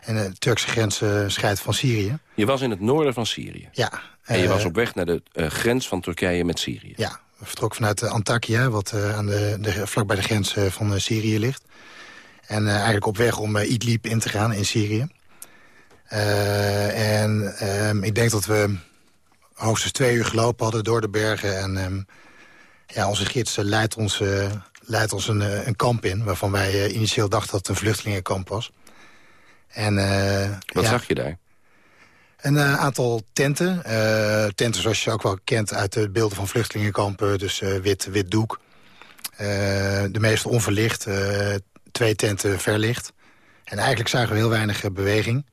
W: en de Turkse grens scheidt van Syrië.
V: Je was in het noorden van Syrië?
W: Ja.
V: En je was op weg naar de grens van Turkije met Syrië?
W: Ja, we vertrokken vanuit Antakya, wat aan de, de, vlak bij de grens van Syrië ligt. En eigenlijk op weg om Idlib in te gaan in Syrië. en ehm, ik denk dat we hoogstens twee uur gelopen hadden door de bergen. En um, ja, onze gids uh, leidt ons, uh, leidt ons een, uh, een, kamp in... waarvan wij initieel dachten dat het een vluchtelingenkamp was. En,
V: Wat ja, zag je daar?
W: Een uh, aantal tenten. Uh, tenten zoals je ook wel kent uit de beelden van vluchtelingenkampen. Dus uh, wit, wit doek. de meeste onverlicht. twee tenten verlicht. En eigenlijk zagen we heel weinig beweging.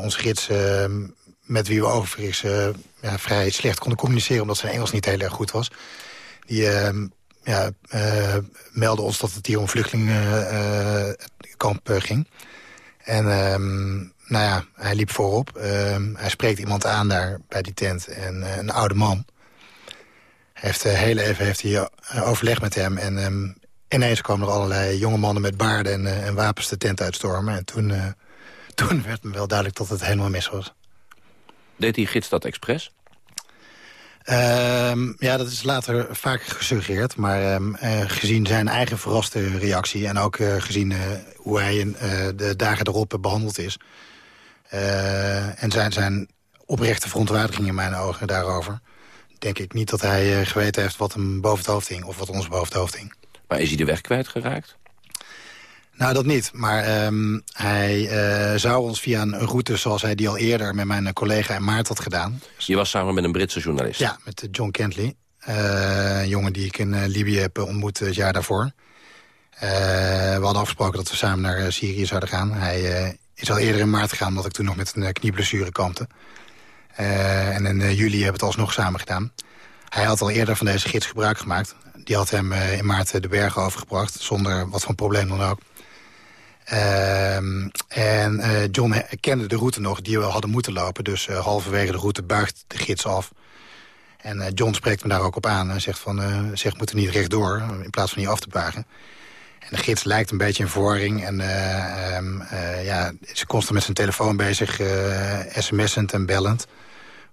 W: onze gids, met wie we overigens ja, vrij slecht konden communiceren... omdat zijn Engels niet heel erg goed was... die ja, meldde ons dat het hier om vluchtelingenkamp ging. En ehm, nou ja, hij liep voorop. Ehm, hij spreekt iemand aan daar bij die tent. En een oude man. Heeft heel even heeft hij, overleg met hem. En ineens kwamen er allerlei jonge mannen met baarden en, en wapens de tent uitstormen. En toen, toen werd me wel duidelijk dat het helemaal mis was.
V: Deed die gids dat expres?
W: Um, ja, dat is later vaak gesuggereerd. Maar um, uh, gezien zijn eigen verraste reactie... en ook uh, gezien uh, hoe hij in de dagen erop behandeld is... en zijn, zijn oprechte verontwaardiging in mijn ogen daarover... denk ik niet dat hij geweten heeft wat hem boven het hoofd hing... of wat ons boven het hoofd hing.
V: Maar is hij de weg kwijtgeraakt?
W: Nou, dat niet. Maar um, hij uh, zou ons via een route zoals hij die al eerder met mijn collega en Maart had gedaan.
V: Je was samen met een Britse journalist?
W: Ja, met John Kentley. Uh, een jongen die ik in Libië heb ontmoet het jaar daarvoor. we hadden afgesproken dat we samen naar Syrië zouden gaan. Hij is al eerder in maart gegaan omdat ik toen nog met een knieblessure kampte. en in juli hebben we het alsnog samen gedaan. Hij had al eerder van deze gids gebruik gemaakt. Die had hem in maart de bergen overgebracht, zonder wat voor probleem dan ook. Uh, en uh, John kende de route nog die we hadden moeten lopen. Dus uh, halverwege de route buigt de gids af. En uh, John spreekt me daar ook op aan en zegt van... zeg, moeten niet rechtdoor, in plaats van hier af te buigen. En de gids lijkt een beetje in verwarring. En um, ja, ze constant met zijn telefoon bezig, sms'end en bellend.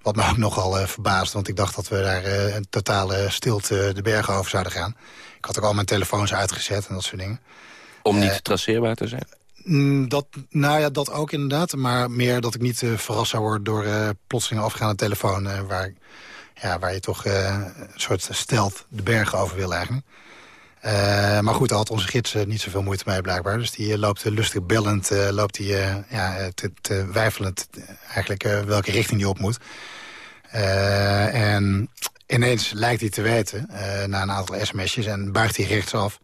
W: Wat me ook nogal verbaasde, want ik dacht dat we daar een totale stilte de bergen over zouden gaan. Ik had ook al mijn telefoons uitgezet en dat soort dingen.
V: Om niet traceerbaar te zijn?
W: Mm, dat, nou ja, dat ook inderdaad. Maar meer dat ik niet uh, verrast zou worden door uh, plotseling afgaande telefoon... Uh, waar, ja, waar je toch een soort stelt de bergen over wil eigenlijk. maar goed, daar had onze gids niet zoveel moeite mee blijkbaar. Dus die loopt lustig bellend, loopt die, ja, te, te wijfelend eigenlijk welke richting die op moet. en ineens lijkt hij te weten, na een aantal sms'jes, en buigt hij rechtsaf...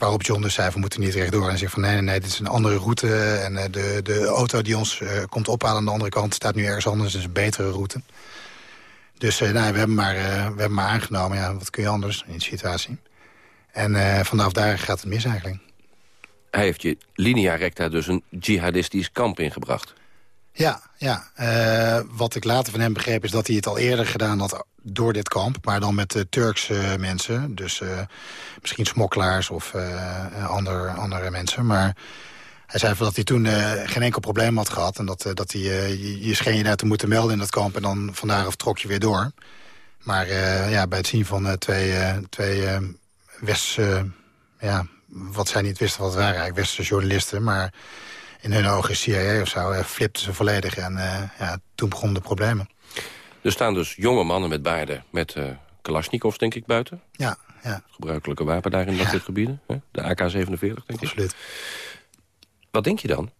W: Waarop John dus zei, we moeten niet rechtdoor. En zegt van nee, nee, nee, dit is een andere route. En uh, de, de auto die ons uh, komt ophalen aan de andere kant... staat nu ergens anders, dus een betere route. Dus uh, we, hebben maar, we hebben maar aangenomen. Ja, wat kun je anders in die situatie? En vanaf daar gaat het mis eigenlijk.
V: Hij heeft je linea recta dus een jihadistisch kamp ingebracht.
W: Ja, ja. Uh, wat ik later van hem begreep is dat hij het al eerder gedaan had door dit kamp. Maar dan met uh, Turkse mensen. Dus misschien smokkelaars of ander, andere mensen. Maar hij zei dat hij toen geen enkel probleem had gehad. En dat, dat hij, je, je scheen daar te moeten melden in dat kamp. En dan vandaar trok je weer door. Maar ja, bij het zien van twee, twee westerse... ja, wat zij niet wisten wat het waren eigenlijk, westerse journalisten. Maar in hun ogen CIA of zo, uh, flipten ze volledig. En uh, ja, toen begonnen de problemen.
V: Er staan dus jonge mannen met baarden met uh, Kalashnikovs, denk ik, buiten.
W: Ja, ja.
V: Gebruikelijke wapen daar in dat soort gebieden. Hè? De AK-47, denk ik.
W: Absoluut.
V: Wat denk je dan?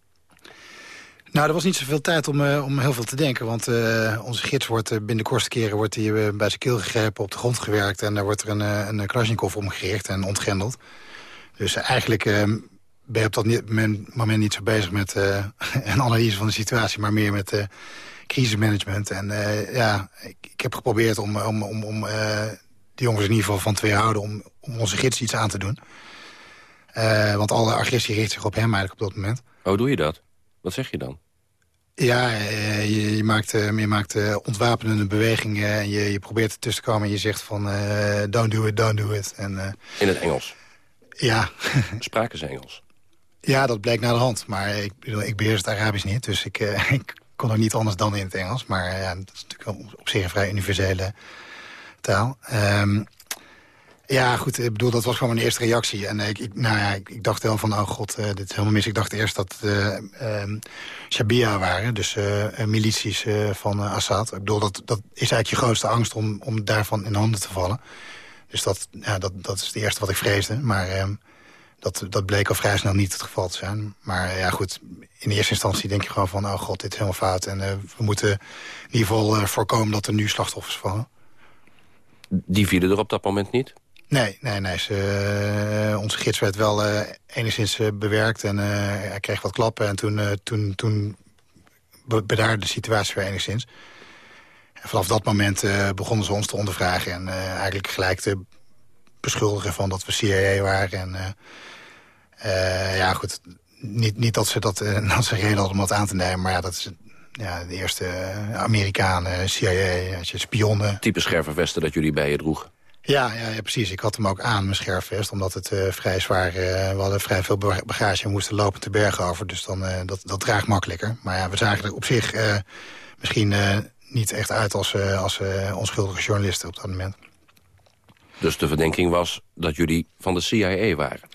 W: Nou, er was niet zoveel tijd om, uh, om heel veel te denken. Want uh, onze gids wordt uh, binnen de kortste keren wordt hij, bij zijn keel gegrepen, op de grond gewerkt. En daar wordt er een, een Kalashnikov omgericht en ontgrendeld. Dus eigenlijk ben je op dat moment niet zo bezig met uh, een analyse van de situatie... maar meer met uh, crisismanagement. En uh, ja, ik, ik, heb geprobeerd om, om, om, om die jongens in ieder geval van te weerhouden... om, om onze gids iets aan te doen. want alle agressie richt zich op hem eigenlijk op dat moment.
V: Hoe doe je dat? Wat zeg je dan?
W: Ja, je, je, maakt, je maakt ontwapenende bewegingen en je, je probeert ertussen te komen en je zegt van don't do it, don't do it. En,
V: In het Engels?
W: Ja.
V: Spraken ze Engels?
W: Ja, dat bleek naar de hand. Maar ik, ik beheers het Arabisch niet. Dus ik, uh, ik kon ook niet anders dan in het Engels. Maar ja, dat is natuurlijk op zich een vrij universele taal. Um, ja, goed. Ik bedoel, dat was gewoon mijn eerste reactie. En ik, ik nou ja, ik, dacht wel van, oh god, uh, dit is helemaal mis. Ik dacht eerst dat uh, Shabia waren. Dus milities van Assad. Ik bedoel, dat, is eigenlijk je grootste angst om, om daarvan in handen te vallen. Dus dat, ja, dat, dat is het eerste wat ik vreesde. Maar... Um, dat, dat bleek al vrij snel niet het geval te zijn. Maar ja, goed, in eerste instantie denk je gewoon van... oh god, dit is helemaal fout. En we moeten in ieder geval voorkomen dat er nu slachtoffers vallen.
V: Die vielen er op dat moment niet?
W: Nee, nee, nee. Ze, onze gids werd wel enigszins bewerkt en hij kreeg wat klappen. En toen, toen, toen bedaarde de situatie weer enigszins. En vanaf dat moment begonnen ze ons te ondervragen. En eigenlijk gelijk te beschuldigen van dat we CIA waren. En uh, ja, goed, niet, niet dat ze dat, uh, dat ze reden hadden om dat aan te nemen, maar ja, dat is ja, de eerste Amerikanen, CIA, spionnen.
V: Type schervenvesten dat jullie bij je droegen.
W: Ja, ja, ja, precies. Ik had hem ook aan, mijn scherfvest, omdat het uh, vrij zwaar... We hadden vrij veel bagage en moesten lopen te bergen over. Dus dan, dat, dat draagt makkelijker. Maar ja, we zagen er op zich misschien niet echt uit als, als onschuldige journalisten op dat moment.
V: Dus de verdenking was dat jullie van de CIA waren?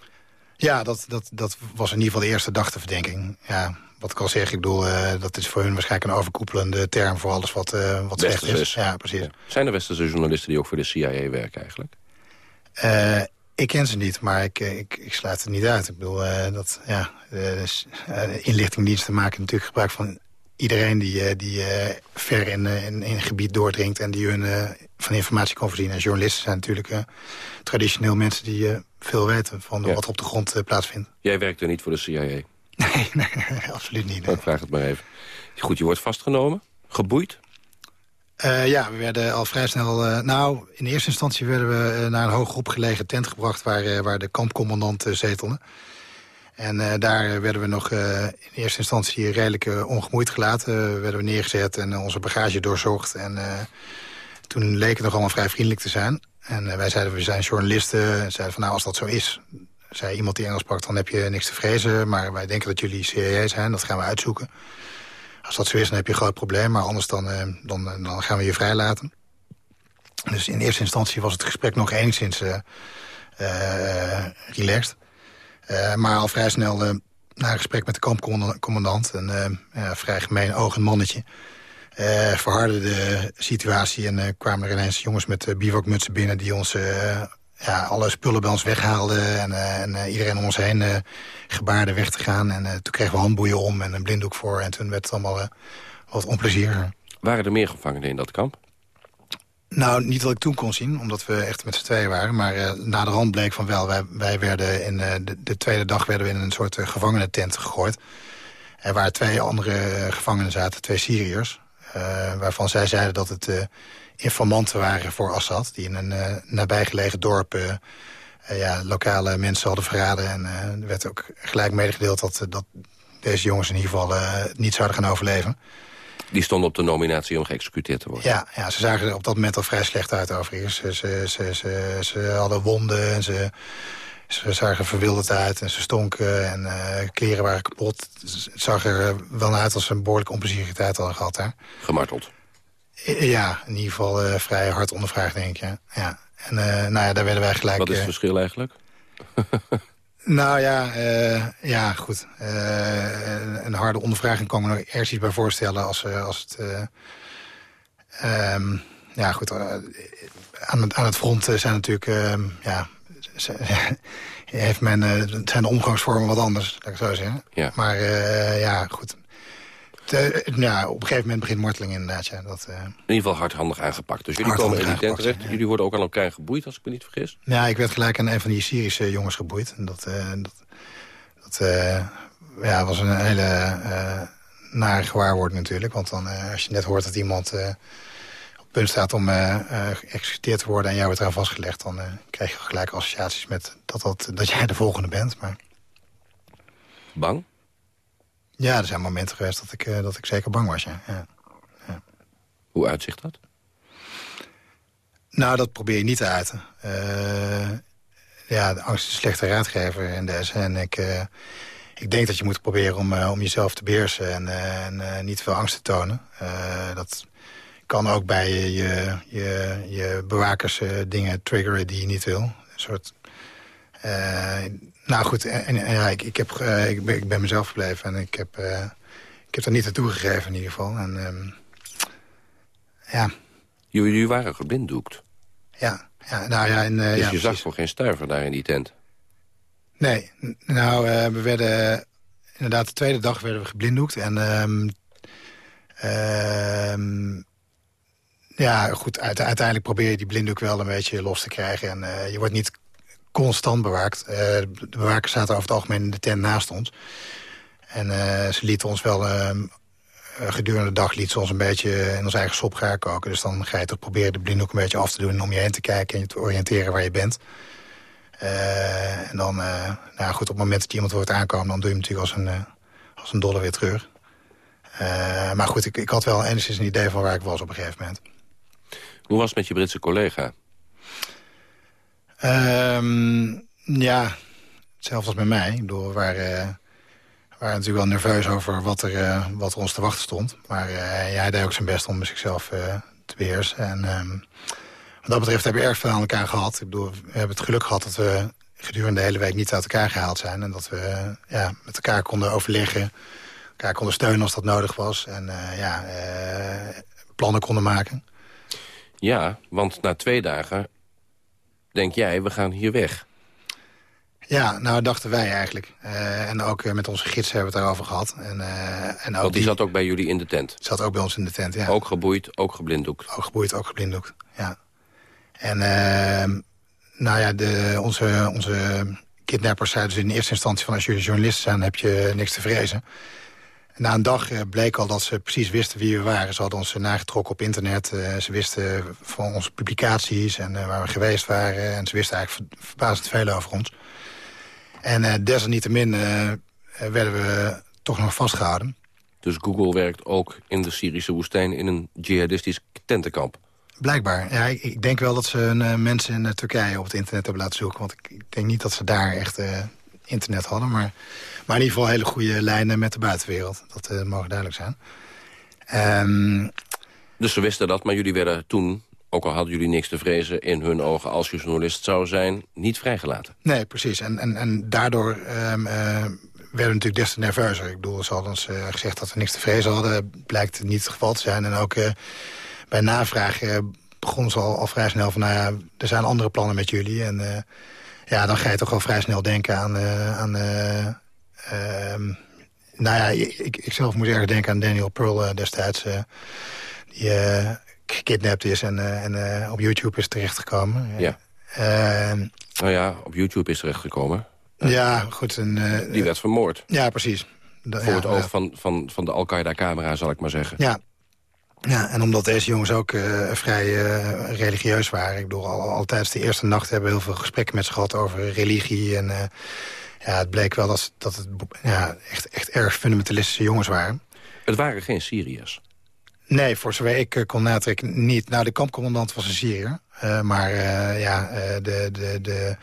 W: Ja, dat, dat, dat was in ieder geval de eerste dag de verdenking. Ja, wat ik al zeg, ik bedoel, uh, dat is voor hun waarschijnlijk een overkoepelende term... voor alles wat, uh, wat slecht is. Ja, precies.
V: Zijn er westerse journalisten die ook voor de CIA werken eigenlijk?
W: Uh, ik ken ze niet, maar ik, ik, ik sluit het niet uit. Ik bedoel, dat, ja, inlichtingdiensten maken natuurlijk gebruik van iedereen die, die ver in, in, in, een gebied doordringt... en die hun van informatie kan voorzien. En journalisten zijn natuurlijk traditioneel mensen die veel weten van wat op de grond uh, plaatsvindt.
V: Jij werkt er niet voor de CIA?
W: Nee, nee, nee absoluut niet.
V: Ik vraag het maar even. Goed, je wordt vastgenomen, geboeid?
W: Uh, ja, we werden al vrij snel... Uh, nou, in eerste instantie werden we naar een hoog opgelegen tent gebracht... waar, waar de kampcommandant zetelde. En daar werden we nog in eerste instantie redelijk ongemoeid gelaten. werden we neergezet en onze bagage doorzocht. En toen leek het nog allemaal vrij vriendelijk te zijn. En eh, wij zeiden, we zijn journalisten. En zeiden van, nou, als dat zo is, zei iemand die Engels sprak... dan heb je niks te vrezen, maar wij denken dat jullie CIA zijn. Dat gaan we uitzoeken. Als dat zo is, dan heb je een groot probleem. Maar anders dan, dan, eh, dan gaan we je vrijlaten. Dus in eerste instantie was het gesprek nog enigszins relaxed. Maar al vrij snel na een gesprek met de kampcommandant... een vrij gemeen ogen mannetje... Uh, verhardde de situatie en kwamen er ineens jongens met bivakmutsen binnen... die ons ja, alle spullen bij ons weghaalden en, en iedereen om ons heen gebaarde weg te gaan. En toen kregen we handboeien om en een blinddoek voor en toen werd het allemaal wat onplezier.
V: Waren er meer gevangenen in dat kamp?
W: Nou, niet wat ik toen kon zien, omdat we echt met z'n tweeën waren. Maar uh, na de hand bleek van wel, wij, wij werden in de, de, tweede dag werden we in een soort gevangenentent gegooid. Er waren twee andere gevangenen zaten, twee Syriërs. Uh, waarvan zij zeiden dat het uh, informanten waren voor Assad... die in een uh, nabijgelegen dorp ja, lokale mensen hadden verraden. En er werd ook gelijk medegedeeld dat, dat deze jongens in ieder geval niet zouden gaan overleven.
V: Die stonden op de nominatie om geëxecuteerd te worden?
W: Ja, ja ze zagen er op dat moment al vrij slecht uit overigens. Ze, ze, ze, ze, ze hadden wonden en ze ze zagen verwilderd uit en ze stonken en uh, kleren waren kapot. Het zag er wel uit als ze een behoorlijke onplezierigheid hadden gehad daar.
V: Gemarteld?
W: Ja, in ieder geval uh, vrij hard ondervraagd, denk ik. Ja. ja. En uh, nou ja, daar werden wij gelijk...
V: Wat is het verschil eigenlijk?
W: nou ja, ja, goed. een harde ondervraging kan me nog ergens iets bij voorstellen als, als het... Um, ja, goed. aan, het, aan het front zijn natuurlijk ehm, ja, heeft men, zijn de omgangsvormen wat anders, laat ik zo zeggen.
V: Ja.
W: Maar ja, goed. De, ja, op een gegeven moment begint marteling inderdaad. Ja, dat, uh,
V: in ieder geval hardhandig aangepakt. Dus jullie komen in die tent terecht. Ja. Jullie worden ook aan elkaar geboeid, als ik me niet vergis.
W: Ja, ik werd gelijk aan een van die Syrische jongens geboeid. En dat, dat, dat ja, was een hele nare gewaarwording natuurlijk. Want dan, als je net hoort dat iemand punt staat om geëxecuteerd te worden... en jou wordt eraan vastgelegd... dan krijg je gelijk associaties met dat, dat, dat jij de volgende bent. Maar...
V: Bang?
W: Ja, er zijn momenten geweest dat ik, uh, dat ik zeker bang was, ja. ja. ja.
V: Hoe uitzicht dat?
W: Nou, dat probeer je niet te uiten. ja, de angst is een slechte raadgever in deze. En ik, ik denk dat je moet proberen om, om jezelf te beheersen... en, en niet veel angst te tonen. dat kan ook bij je, je, je, bewakers dingen triggeren die je niet wil. Een soort... Uh, nou goed, en, en, ja, ik, ik, heb, uh, ik, ben, ik ben mezelf gebleven en ik heb, ik heb er niet aan toegegeven in ieder geval. En, um, ja.
V: Jullie waren geblinddoekt?
W: Ja, ja, nou ja. En,
V: dus
W: ja,
V: je zag voor geen stuiver daar in die tent?
W: Nee, nou, eh, we werden... Inderdaad, de tweede dag werden we geblinddoekt. En ehm, ehm, ja, goed, uite- uiteindelijk probeer je die blinddoek wel een beetje los te krijgen. En eh, je wordt niet constant bewaakt. Eh, de bewakers zaten over het algemeen in de tent naast ons. En eh, ze lieten ons wel... ehm, eh, gedurende de dag liet ze ons een beetje in ons eigen sop gaan koken. Dus dan ga je toch proberen de blinddoek een beetje af te doen... om je heen te kijken en je te oriënteren waar je bent. En dan, nou goed, op het moment dat iemand hoort aankomen... dan doe je hem natuurlijk als een, als een dolle weer terug. Maar goed, ik, ik had wel enigszins een idee van waar ik was op een gegeven moment.
V: Hoe was het met je Britse collega?
W: Ehm, ja, hetzelfde als met mij. Ik bedoel, we waren, natuurlijk wel nerveus over wat er, eh, wat ons te wachten stond. Maar eh, hij deed ook zijn best om zichzelf eh, te beheersen. En ehm, wat dat betreft hebben we erg veel aan elkaar gehad. Ik we hebben het geluk gehad dat we gedurende de hele week niet uit elkaar gehaald zijn. En dat we ja, met elkaar konden overleggen. Elkaar konden steunen als dat nodig was. En ja, plannen konden maken.
V: Ja, want na twee dagen denk jij, we gaan hier weg.
W: Ja, nou dachten wij eigenlijk. Eh, en ook eh, met onze gids hebben we het daarover gehad. En, eh, en ook
V: Want die zat ook bij jullie in de tent.
W: zat ook bij ons in de tent, ja.
V: Ook geboeid, ook geblinddoekt.
W: Ook geboeid, ook geblinddoekt, ja. En ehm, nou ja, de, onze, onze kidnappers zeiden dus in eerste instantie van... als jullie journalisten zijn, heb je niks te vrezen. Na een dag eh, bleek al dat ze precies wisten wie we waren. Ze hadden ons eh, nagetrokken op internet. Eh, ze wisten van onze publicaties en waar we geweest waren. En ze wisten eigenlijk ver- verbazend veel over ons. En desalniettemin werden we toch nog vastgehouden.
V: Dus Google werkt ook in de Syrische woestijn in een jihadistisch tentenkamp.
W: Blijkbaar. Ja, ik, ik denk wel dat ze hun, mensen in Turkije op het internet hebben laten zoeken. Want ik, ik denk niet dat ze daar echt internet hadden. Maar, maar in ieder geval hele goede lijnen met de buitenwereld. Dat eh, mogen duidelijk zijn. Ehm,
V: Dus ze wisten dat, maar jullie werden toen, ook al hadden jullie niks te vrezen... in hun ogen, als je journalist zou zijn, niet vrijgelaten.
W: nee, precies. En, en, en daardoor ehm, eh, werden we natuurlijk des te nerveuzer. Ik bedoel, ze hadden ons eh, gezegd dat we niks te vrezen hadden. Blijkt niet het geval te zijn. En ook bij navraag begon ze al, al vrij snel van... nou ja, er zijn andere plannen met jullie. En ja, dan ga je toch wel vrij snel denken aan... aan eh, ehm, nou ja, ik, ik zelf moet erg denken aan Daniel Pearl eh, destijds... eh, die eh, gekidnapt is en, en op YouTube is terechtgekomen.
V: Ja.
W: Ehm,
V: Nou ja, op YouTube is terechtgekomen.
W: ja, goed. En,
V: Die werd vermoord.
W: ja, precies.
V: Voor
W: ja,
V: het oog van, van, van de Al-Qaeda-camera, zal ik maar zeggen.
W: Ja. ja, en omdat deze jongens ook vrij religieus waren. Ik bedoel, al, al tijdens de eerste nacht hebben we heel veel gesprekken met ze gehad over religie. En ja, het bleek wel dat, dat het ja, echt, echt erg fundamentalistische jongens waren.
V: Het waren geen Syriërs.
W: Nee, voor zover ik eh, kon natrekken, niet. Nou, de kampcommandant was een Syriër. Eh, maar eh, ja, de, de, de,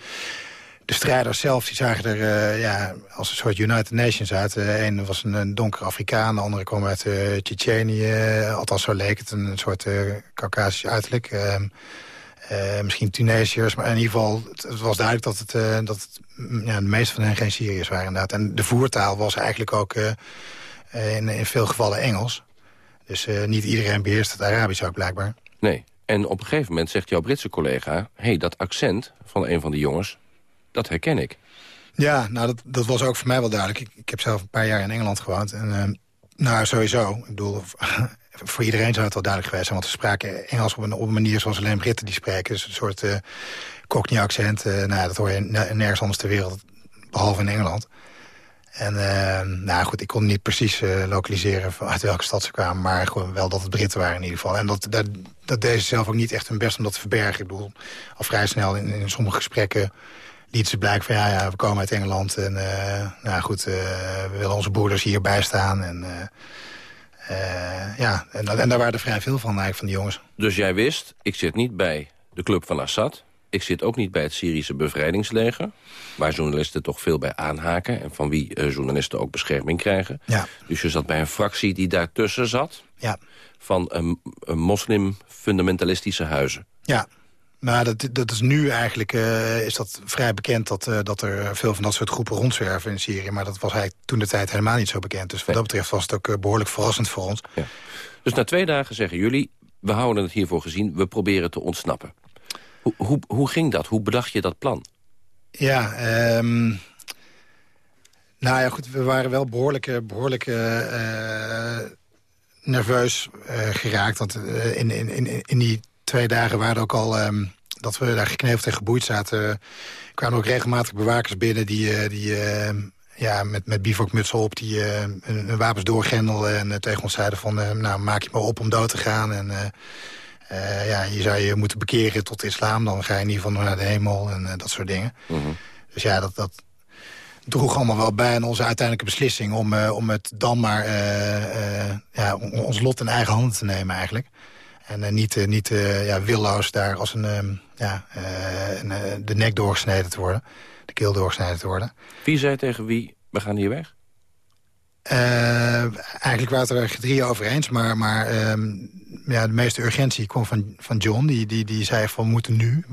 W: de strijders zelf die zagen er ja, als een soort United Nations uit. De een was een, een donkere Afrikaan, de andere kwam uit Tsjetsjenië. althans, zo leek het, een, soort Caucasisch uiterlijk. Eh, misschien Tunesiërs, maar in ieder geval, het, het was duidelijk dat, het, eh, dat het, mm, ja, de meeste van hen geen Syriërs waren inderdaad. En de voertaal was eigenlijk ook eh, in, in veel gevallen Engels. Dus niet iedereen beheerst het Arabisch ook blijkbaar.
V: Nee. En op een gegeven moment zegt jouw Britse collega... hé, hey, dat accent van een van die jongens, dat herken ik.
W: Ja, nou, dat, dat was ook voor mij wel duidelijk. Ik, ik heb zelf een paar jaar in Engeland gewoond. En, nou, sowieso. Ik bedoel, voor iedereen zou het wel duidelijk geweest zijn. Want we spraken Engels op een, op manier zoals alleen Britten die spreken. Dus een soort uh, Cockney-accent. Uh, nou, dat hoor je nergens anders ter wereld, behalve in Engeland. En uh, nou goed, ik kon niet precies lokaliseren uit welke stad ze kwamen. Maar gewoon wel dat het Britten waren in ieder geval. En dat, dat, dat zelf ook niet echt hun best om dat te verbergen. Ik bedoel, al vrij snel in, in sommige gesprekken liet ze blijken van... ja, ja we komen uit Engeland en nou goed, we willen onze broeders hier bijstaan. En uh, ja, en, en, daar waren er vrij veel van eigenlijk van die jongens.
V: Dus jij wist, ik zit niet bij de club van Assad... Ik zit ook niet bij het Syrische bevrijdingsleger... waar journalisten toch veel bij aanhaken... en van wie uh, journalisten ook bescherming krijgen.
W: Ja.
V: Dus je zat bij een fractie die daartussen zat...
W: Ja.
V: van een, een moslim-fundamentalistische huizen.
W: Ja, maar dat, dat is nu eigenlijk uh, is dat vrij bekend... Dat, uh, dat er veel van dat soort groepen rondzwerven in Syrië. Maar dat was eigenlijk toen de tijd helemaal niet zo bekend. Dus wat nee. dat betreft was het ook uh, behoorlijk verrassend voor ons.
V: Ja. Dus na twee dagen zeggen jullie... we houden het hiervoor gezien, we proberen te ontsnappen. Hoe, hoe, hoe ging dat? Hoe bedacht je dat plan?
W: Ja, um, Nou ja, goed, we waren wel behoorlijk, eh, behoorlijk eh, eh, nerveus eh, geraakt. Want eh, in, in, in, in die twee dagen waren ook al... ehm, dat we daar gekneveld en geboeid zaten... kwamen ook regelmatig bewakers binnen die... eh, die ehm, ja, met, met bivakmutsen op, die eh, hun, hun wapens doorgrendelden... en eh, tegen ons zeiden van, eh, nou, maak je maar op om dood te gaan. En eh, eh, ja, je zou je moeten bekeren tot de islam. Dan ga je in ieder geval naar de hemel en eh, dat soort dingen. Dus ja, dat, dat droeg allemaal wel bij aan onze uiteindelijke beslissing... om, eh, om het dan maar eh, eh, ja, on- ons lot in eigen handen te nemen eigenlijk. En eh, niet, eh, niet eh, ja, willoos daar als een, ehm, ja, een, de nek doorgesneden te worden. De keel doorgesneden te worden.
V: Wie zei tegen wie, we gaan hier weg?
W: Eigenlijk waren het er gedrieën over eens, maar, maar ehm, ja, de meeste urgentie kwam van, van John. Die, die, die zei van, we moeten nu.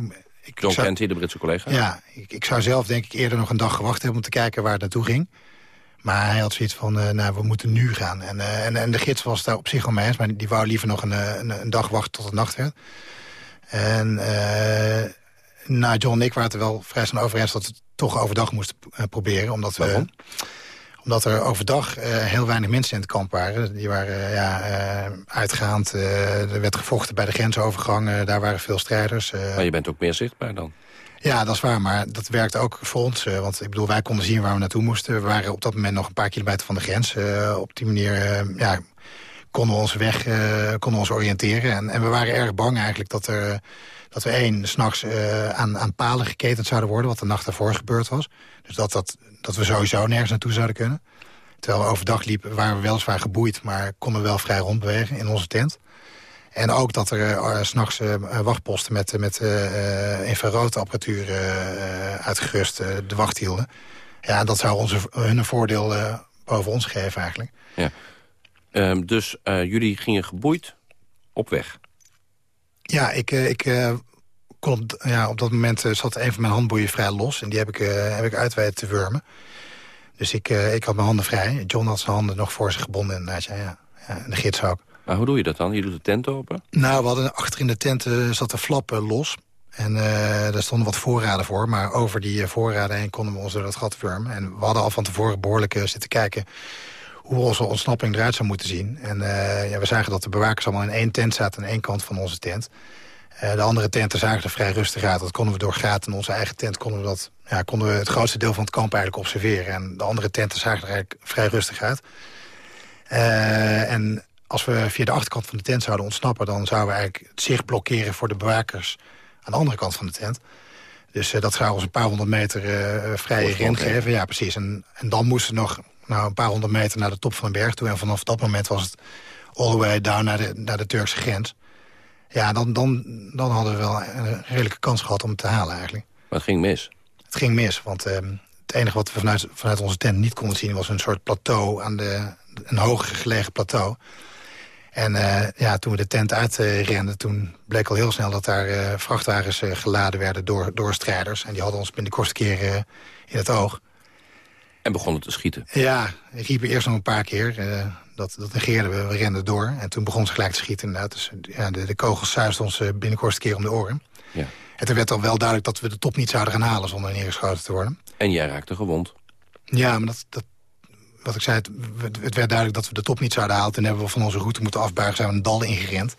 W: Ik,
V: John Kenty, de Britse collega?
W: Ja, ik, ik zou zelf denk ik eerder nog een dag gewacht hebben om te kijken waar het naartoe ging. Maar hij had zoiets van, eh, nou, we moeten nu gaan. En, eh, en, en de gids was daar op zich wel mee eens, maar die wou liever nog een, eh, een, een dag wachten tot het nacht werd. En eh nou, John en ik waren het er wel vrij snel over eens dat we het toch overdag moesten proberen. Omdat we,
V: Waarom?
W: omdat er overdag heel weinig mensen in het kamp waren. Die waren ja, uitgaand. er werd gevochten bij de grensovergang. daar waren veel strijders.
V: Maar je bent ook meer zichtbaar dan.
W: Ja, dat is waar, maar dat werkte ook voor ons. eh, want ik bedoel, wij konden zien waar we naartoe moesten. We waren op dat moment nog een paar kilometer van de grens. Eh, op die manier eh, ja, konden we onze weg konden ons oriënteren. En, en we waren erg bang eigenlijk dat, er, dat we één, s'nachts eh aan, aan palen geketend zouden worden... wat de nacht daarvoor gebeurd was. Dus dat, dat, dat we sowieso nergens naartoe zouden kunnen. Terwijl we overdag liepen, waren we weliswaar geboeid... maar konden we wel vrij rondbewegen in onze tent. En ook dat er eh, s'nachts eh, wachtposten met, met infraroodapparatuur uitgerust de wacht hielden. Ja, dat zou onze, hun een voordeel boven ons geven eigenlijk.
V: Ja. Ehm, dus jullie gingen geboeid op weg.
W: Ja, ik, ik kon op, ja, op dat moment zat een van mijn handboeien vrij los. En die heb ik, heb ik uit weten te wurmen. Dus ik, ik had mijn handen vrij. John had zijn handen nog voor zich gebonden. En, hij zei, ja, ja, en de gids ook.
V: Hoe doe je dat dan? Je doet de tent open?
W: Nou, we hadden achter in de tent eh, zat de flap eh, los. En eh, daar stonden wat voorraden voor. Maar over die voorraden heen konden we ons door dat gat wurmen. En we hadden al van tevoren behoorlijk eh, zitten kijken... hoe onze ontsnapping eruit zou moeten zien. En ja, we zagen dat de bewakers allemaal in één tent zaten... aan één kant van onze tent. De andere tenten zagen er vrij rustig uit. Dat konden we door gaten in onze eigen tent... konden we, dat, ja, konden we het grootste deel van het kamp eigenlijk observeren. En de andere tenten zagen er eigenlijk vrij rustig uit. En als we via de achterkant van de tent zouden ontsnappen... dan zouden we eigenlijk het zicht blokkeren voor de bewakers aan de andere kant van de tent. Dus eh, dat zou ons een paar honderd meter eh vrije rent
V: geven.
W: Ja, precies. En, en dan moesten we nog nou, een paar honderd meter naar de top van de berg toe. En vanaf dat moment was het all the way down naar de, naar de Turkse grens. Ja, dan, dan, dan hadden we wel een redelijke kans gehad om het te halen eigenlijk.
V: Maar het ging mis.
W: Het ging mis, want ehm, het enige wat we vanuit, vanuit onze tent niet konden zien... was een soort plateau, aan de, een hoger gelegen plateau. En eh, ja, toen we de tent uitrenden, toen bleek al heel snel... dat daar eh, vrachtwagens eh, geladen werden door, door strijders. En die hadden ons binnen de kortste keer eh, in het oog.
V: En begonnen te schieten.
W: Ja, ik riep eerst nog een paar keer. eh, dat, dat negeerden we, we renden door. En toen begon ze gelijk te schieten inderdaad. Dus ja, de, de kogels zuisten ons eh, binnen de kortste keer om de oren.
V: Ja.
W: En toen werd al wel duidelijk dat we de top niet zouden gaan halen... zonder neergeschoten te worden.
V: En jij raakte gewond.
W: Ja, maar dat, dat, wat ik zei, het, het werd duidelijk dat we de top niet zouden halen. Toen hebben we van onze route moeten afbuigen, zijn we een dal ingerend.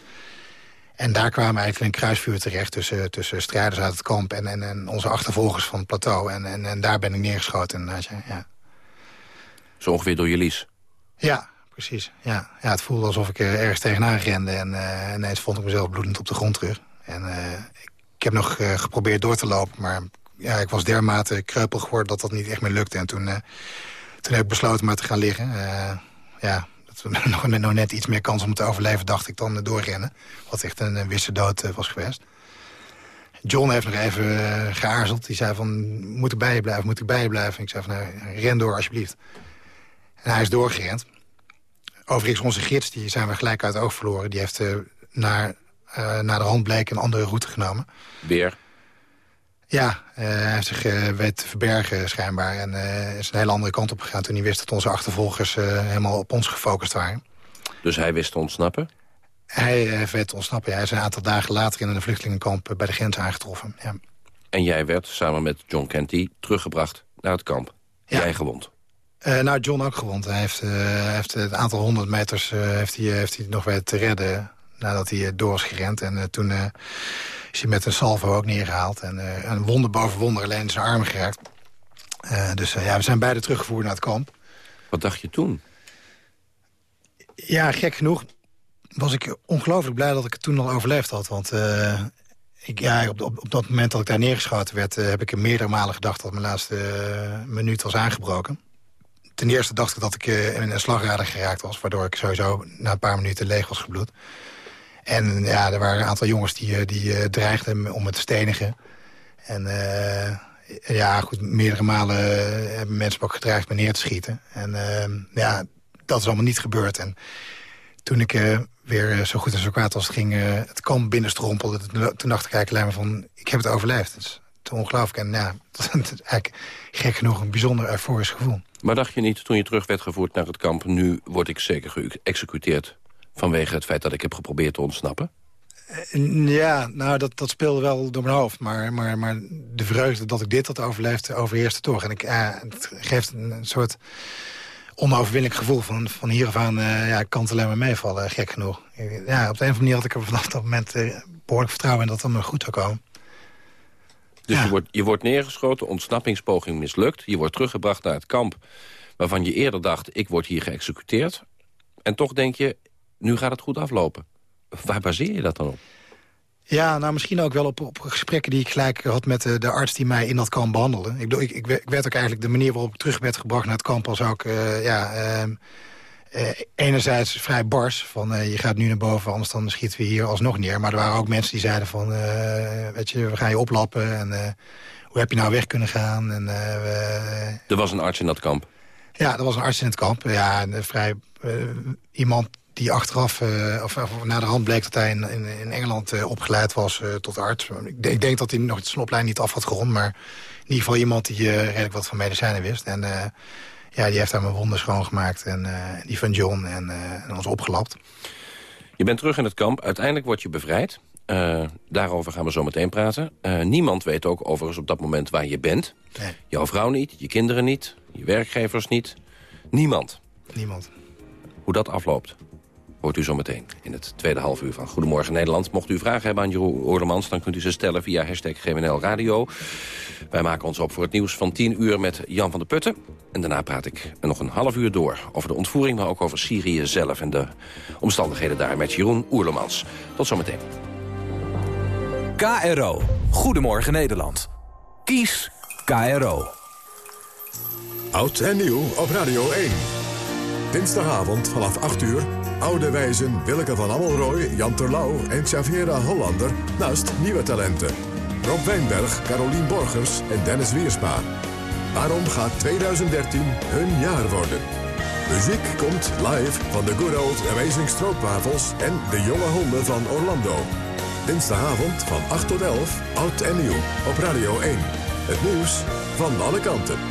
W: En daar kwamen eigenlijk een kruisvuur terecht tussen, tussen strijders uit het kamp... En, en, en onze achtervolgers van het plateau. En, en, en daar ben ik neergeschoten. Zei, ja.
V: Zo ongeveer door je lies.
W: ja, precies. Ja. Ja, het voelde alsof ik er ergens tegenaan rende. En eh, ineens vond ik mezelf bloedend op de grond terug. En eh, ik, ik heb nog eh, geprobeerd door te lopen, maar ja, ik was dermate kreupel geworden dat dat niet echt meer lukte. En toen, toen heb ik besloten maar te gaan liggen. Eh, ja, dat we nog, nog net iets meer kans om te overleven, dacht ik, dan eh, doorrennen. Wat echt een, wisse dood eh, was geweest. John heeft nog even geaarzeld. Die zei van, moet ik bij je blijven, moet ik bij je blijven? En ik zei van, nou, ren door alsjeblieft. En hij is doorgerend. Overigens, onze gids, die zijn we gelijk uit het oog verloren. Die heeft naar, naar de hand bleek een andere route genomen.
V: Weer.
W: Ja, eh, hij heeft zich eh, weet te verbergen schijnbaar. En eh, is een hele andere kant op gegaan toen hij wist dat onze achtervolgers helemaal op ons gefocust waren.
V: Dus hij wist te ontsnappen.
W: Hij te ontsnappen. Hij is een aantal dagen later in een vluchtelingenkamp bij de grens aangetroffen. Ja.
V: En jij werd samen met John Kenty teruggebracht naar het kamp. Jij gewond.
W: Uh, nou, John ook gewond. Hij heeft, uh, heeft het aantal honderd meters uh, heeft hij, heeft hij nog weer te redden nadat hij door was gerend. En toen is hij met een salvo ook neergehaald. En een wonder boven wonder alleen in zijn arm geraakt. dus ja, we zijn beide teruggevoerd naar het kamp.
V: Wat dacht je toen?
W: Ja, gek genoeg was ik ongelooflijk blij dat ik het toen al overleefd had. Want ik, ja, op, op, op, dat moment dat ik daar neergeschoten werd... heb ik er meerdere malen gedacht dat mijn laatste minuut was aangebroken ten eerste dacht ik dat ik in een slagader geraakt was... waardoor ik sowieso na een paar minuten leeg was gebloed. En ja, er waren een aantal jongens die, eh, die uh, dreigden om me te stenigen. En ja, goed, meerdere malen hebben mensen me ook gedreigd me neer te schieten. En ja, dat is allemaal niet gebeurd. En toen ik weer zo goed en zo kwaad als het ging het kamp binnenstrompelde... toen dacht ik eigenlijk alleen maar van, ik heb het overleefd. Het is ongelooflijk. En ja, dat is eigenlijk gek genoeg een bijzonder euforisch gevoel.
V: Maar dacht je niet, toen je terug werd gevoerd naar het kamp... nu word ik zeker geëxecuteerd vanwege het feit dat ik heb geprobeerd te ontsnappen?
W: Ja, nou, dat, dat speelde wel door mijn hoofd. Maar, maar, maar de vreugde dat ik dit had overleefd, overheerste toch. En ik, ja, het geeft een, soort onoverwinnelijk gevoel van, van hier af aan... Uh, ja, kan het alleen maar meevallen, gek genoeg. Ja, op de een of andere manier had ik er vanaf dat moment uh, behoorlijk vertrouwen... in dat het allemaal goed zou komen.
V: Dus je, wordt, je wordt neergeschoten, ontsnappingspoging mislukt. Je wordt teruggebracht naar het kamp waarvan je eerder dacht... ik word hier geëxecuteerd. En toch denk je, nu gaat het goed aflopen. Waar baseer je dat dan op?
W: Ja, nou misschien ook wel op, op gesprekken die ik gelijk had met de, de arts die mij in dat kamp behandelde. Ik, ik, ik, werd ook eigenlijk de manier waarop ik terug werd gebracht naar het kamp als ook, uh, ja, uh, uh, enerzijds vrij bars. Van je gaat nu naar boven, anders dan schieten we hier alsnog neer. Maar er waren ook mensen die zeiden van, weet je, we gaan je oplappen en hoe heb je nou weg kunnen gaan? En,
V: er was een arts in dat kamp?
W: Ja, dat was een arts in het kamp. Ja, een vrij, iemand die achteraf, uh, of, of na de hand bleek dat hij in, in, in Engeland uh, opgeleid was uh, tot arts. Ik, ik, denk dat hij nog zijn opleiding niet af had gerond, maar in ieder geval iemand die redelijk wat van medicijnen wist. En ja, die heeft daar mijn wonden schoongemaakt en die van John en, en ons opgelapt.
V: Je bent terug in het kamp, uiteindelijk word je bevrijd. daarover gaan we zo meteen praten. niemand weet ook overigens op dat moment waar je bent.
W: Nee.
V: Jouw vrouw niet, je kinderen niet, je werkgevers niet. Niemand.
W: Niemand.
V: Hoe dat afloopt, hoort u zo meteen in het tweede half uur van Goedemorgen Nederland. Mocht u vragen hebben aan Jeroen Oorlemans, dan kunt u ze stellen via hashtag GMNL Radio. Wij maken ons op voor het nieuws van 10 uur met Jan van der Putten. En daarna praat ik nog een half uur door over de ontvoering... maar ook over Syrië zelf en de omstandigheden daar met Jeroen Oerlemans. Tot zometeen.
X: KRO. Goedemorgen Nederland. Kies KRO.
C: Oud en nieuw op Radio 1. Dinsdagavond vanaf 8 uur. Oude wijzen Willeke van Ammelrooy, Jan Terlouw en Xaviera Hollander... naast nieuwe talenten. Rob Wijnberg, Carolien Borgers en Dennis Wiersma. Waarom gaat 2013 hun jaar worden? Muziek komt live van de Good Old Amazing Stroopwafels... en de jonge honden van Orlando. Dinsdagavond van 8 tot 11, oud en nieuw, op Radio 1. Het nieuws van alle kanten.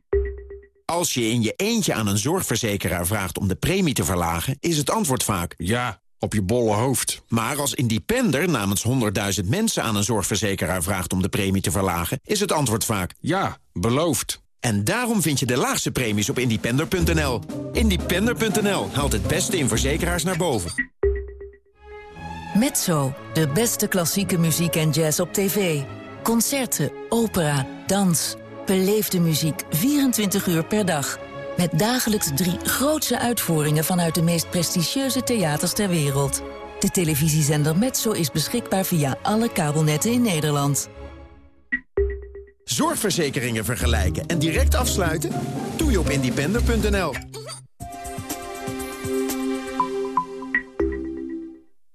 Y: Als je in je eentje aan een zorgverzekeraar vraagt om de premie te verlagen... is het antwoord vaak ja, op je bolle hoofd. Maar als independer namens 100.000 mensen aan een zorgverzekeraar vraagt om de premie te verlagen... is het antwoord vaak ja, beloofd. En daarom vind je de laagste premies op independer.nl. Independer.nl haalt het beste in verzekeraars naar boven.
Z: Mezzo, de beste klassieke muziek en jazz op tv. Concerten, opera, dans. Beleefde muziek 24 uur per dag. Met dagelijks drie grootse uitvoeringen vanuit de meest prestigieuze theaters ter wereld. De televisiezender Mezzo is beschikbaar via alle kabelnetten in Nederland.
Y: Zorgverzekeringen vergelijken en direct afsluiten? Doe je op independer.nl.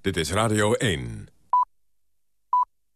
C: Dit is Radio 1.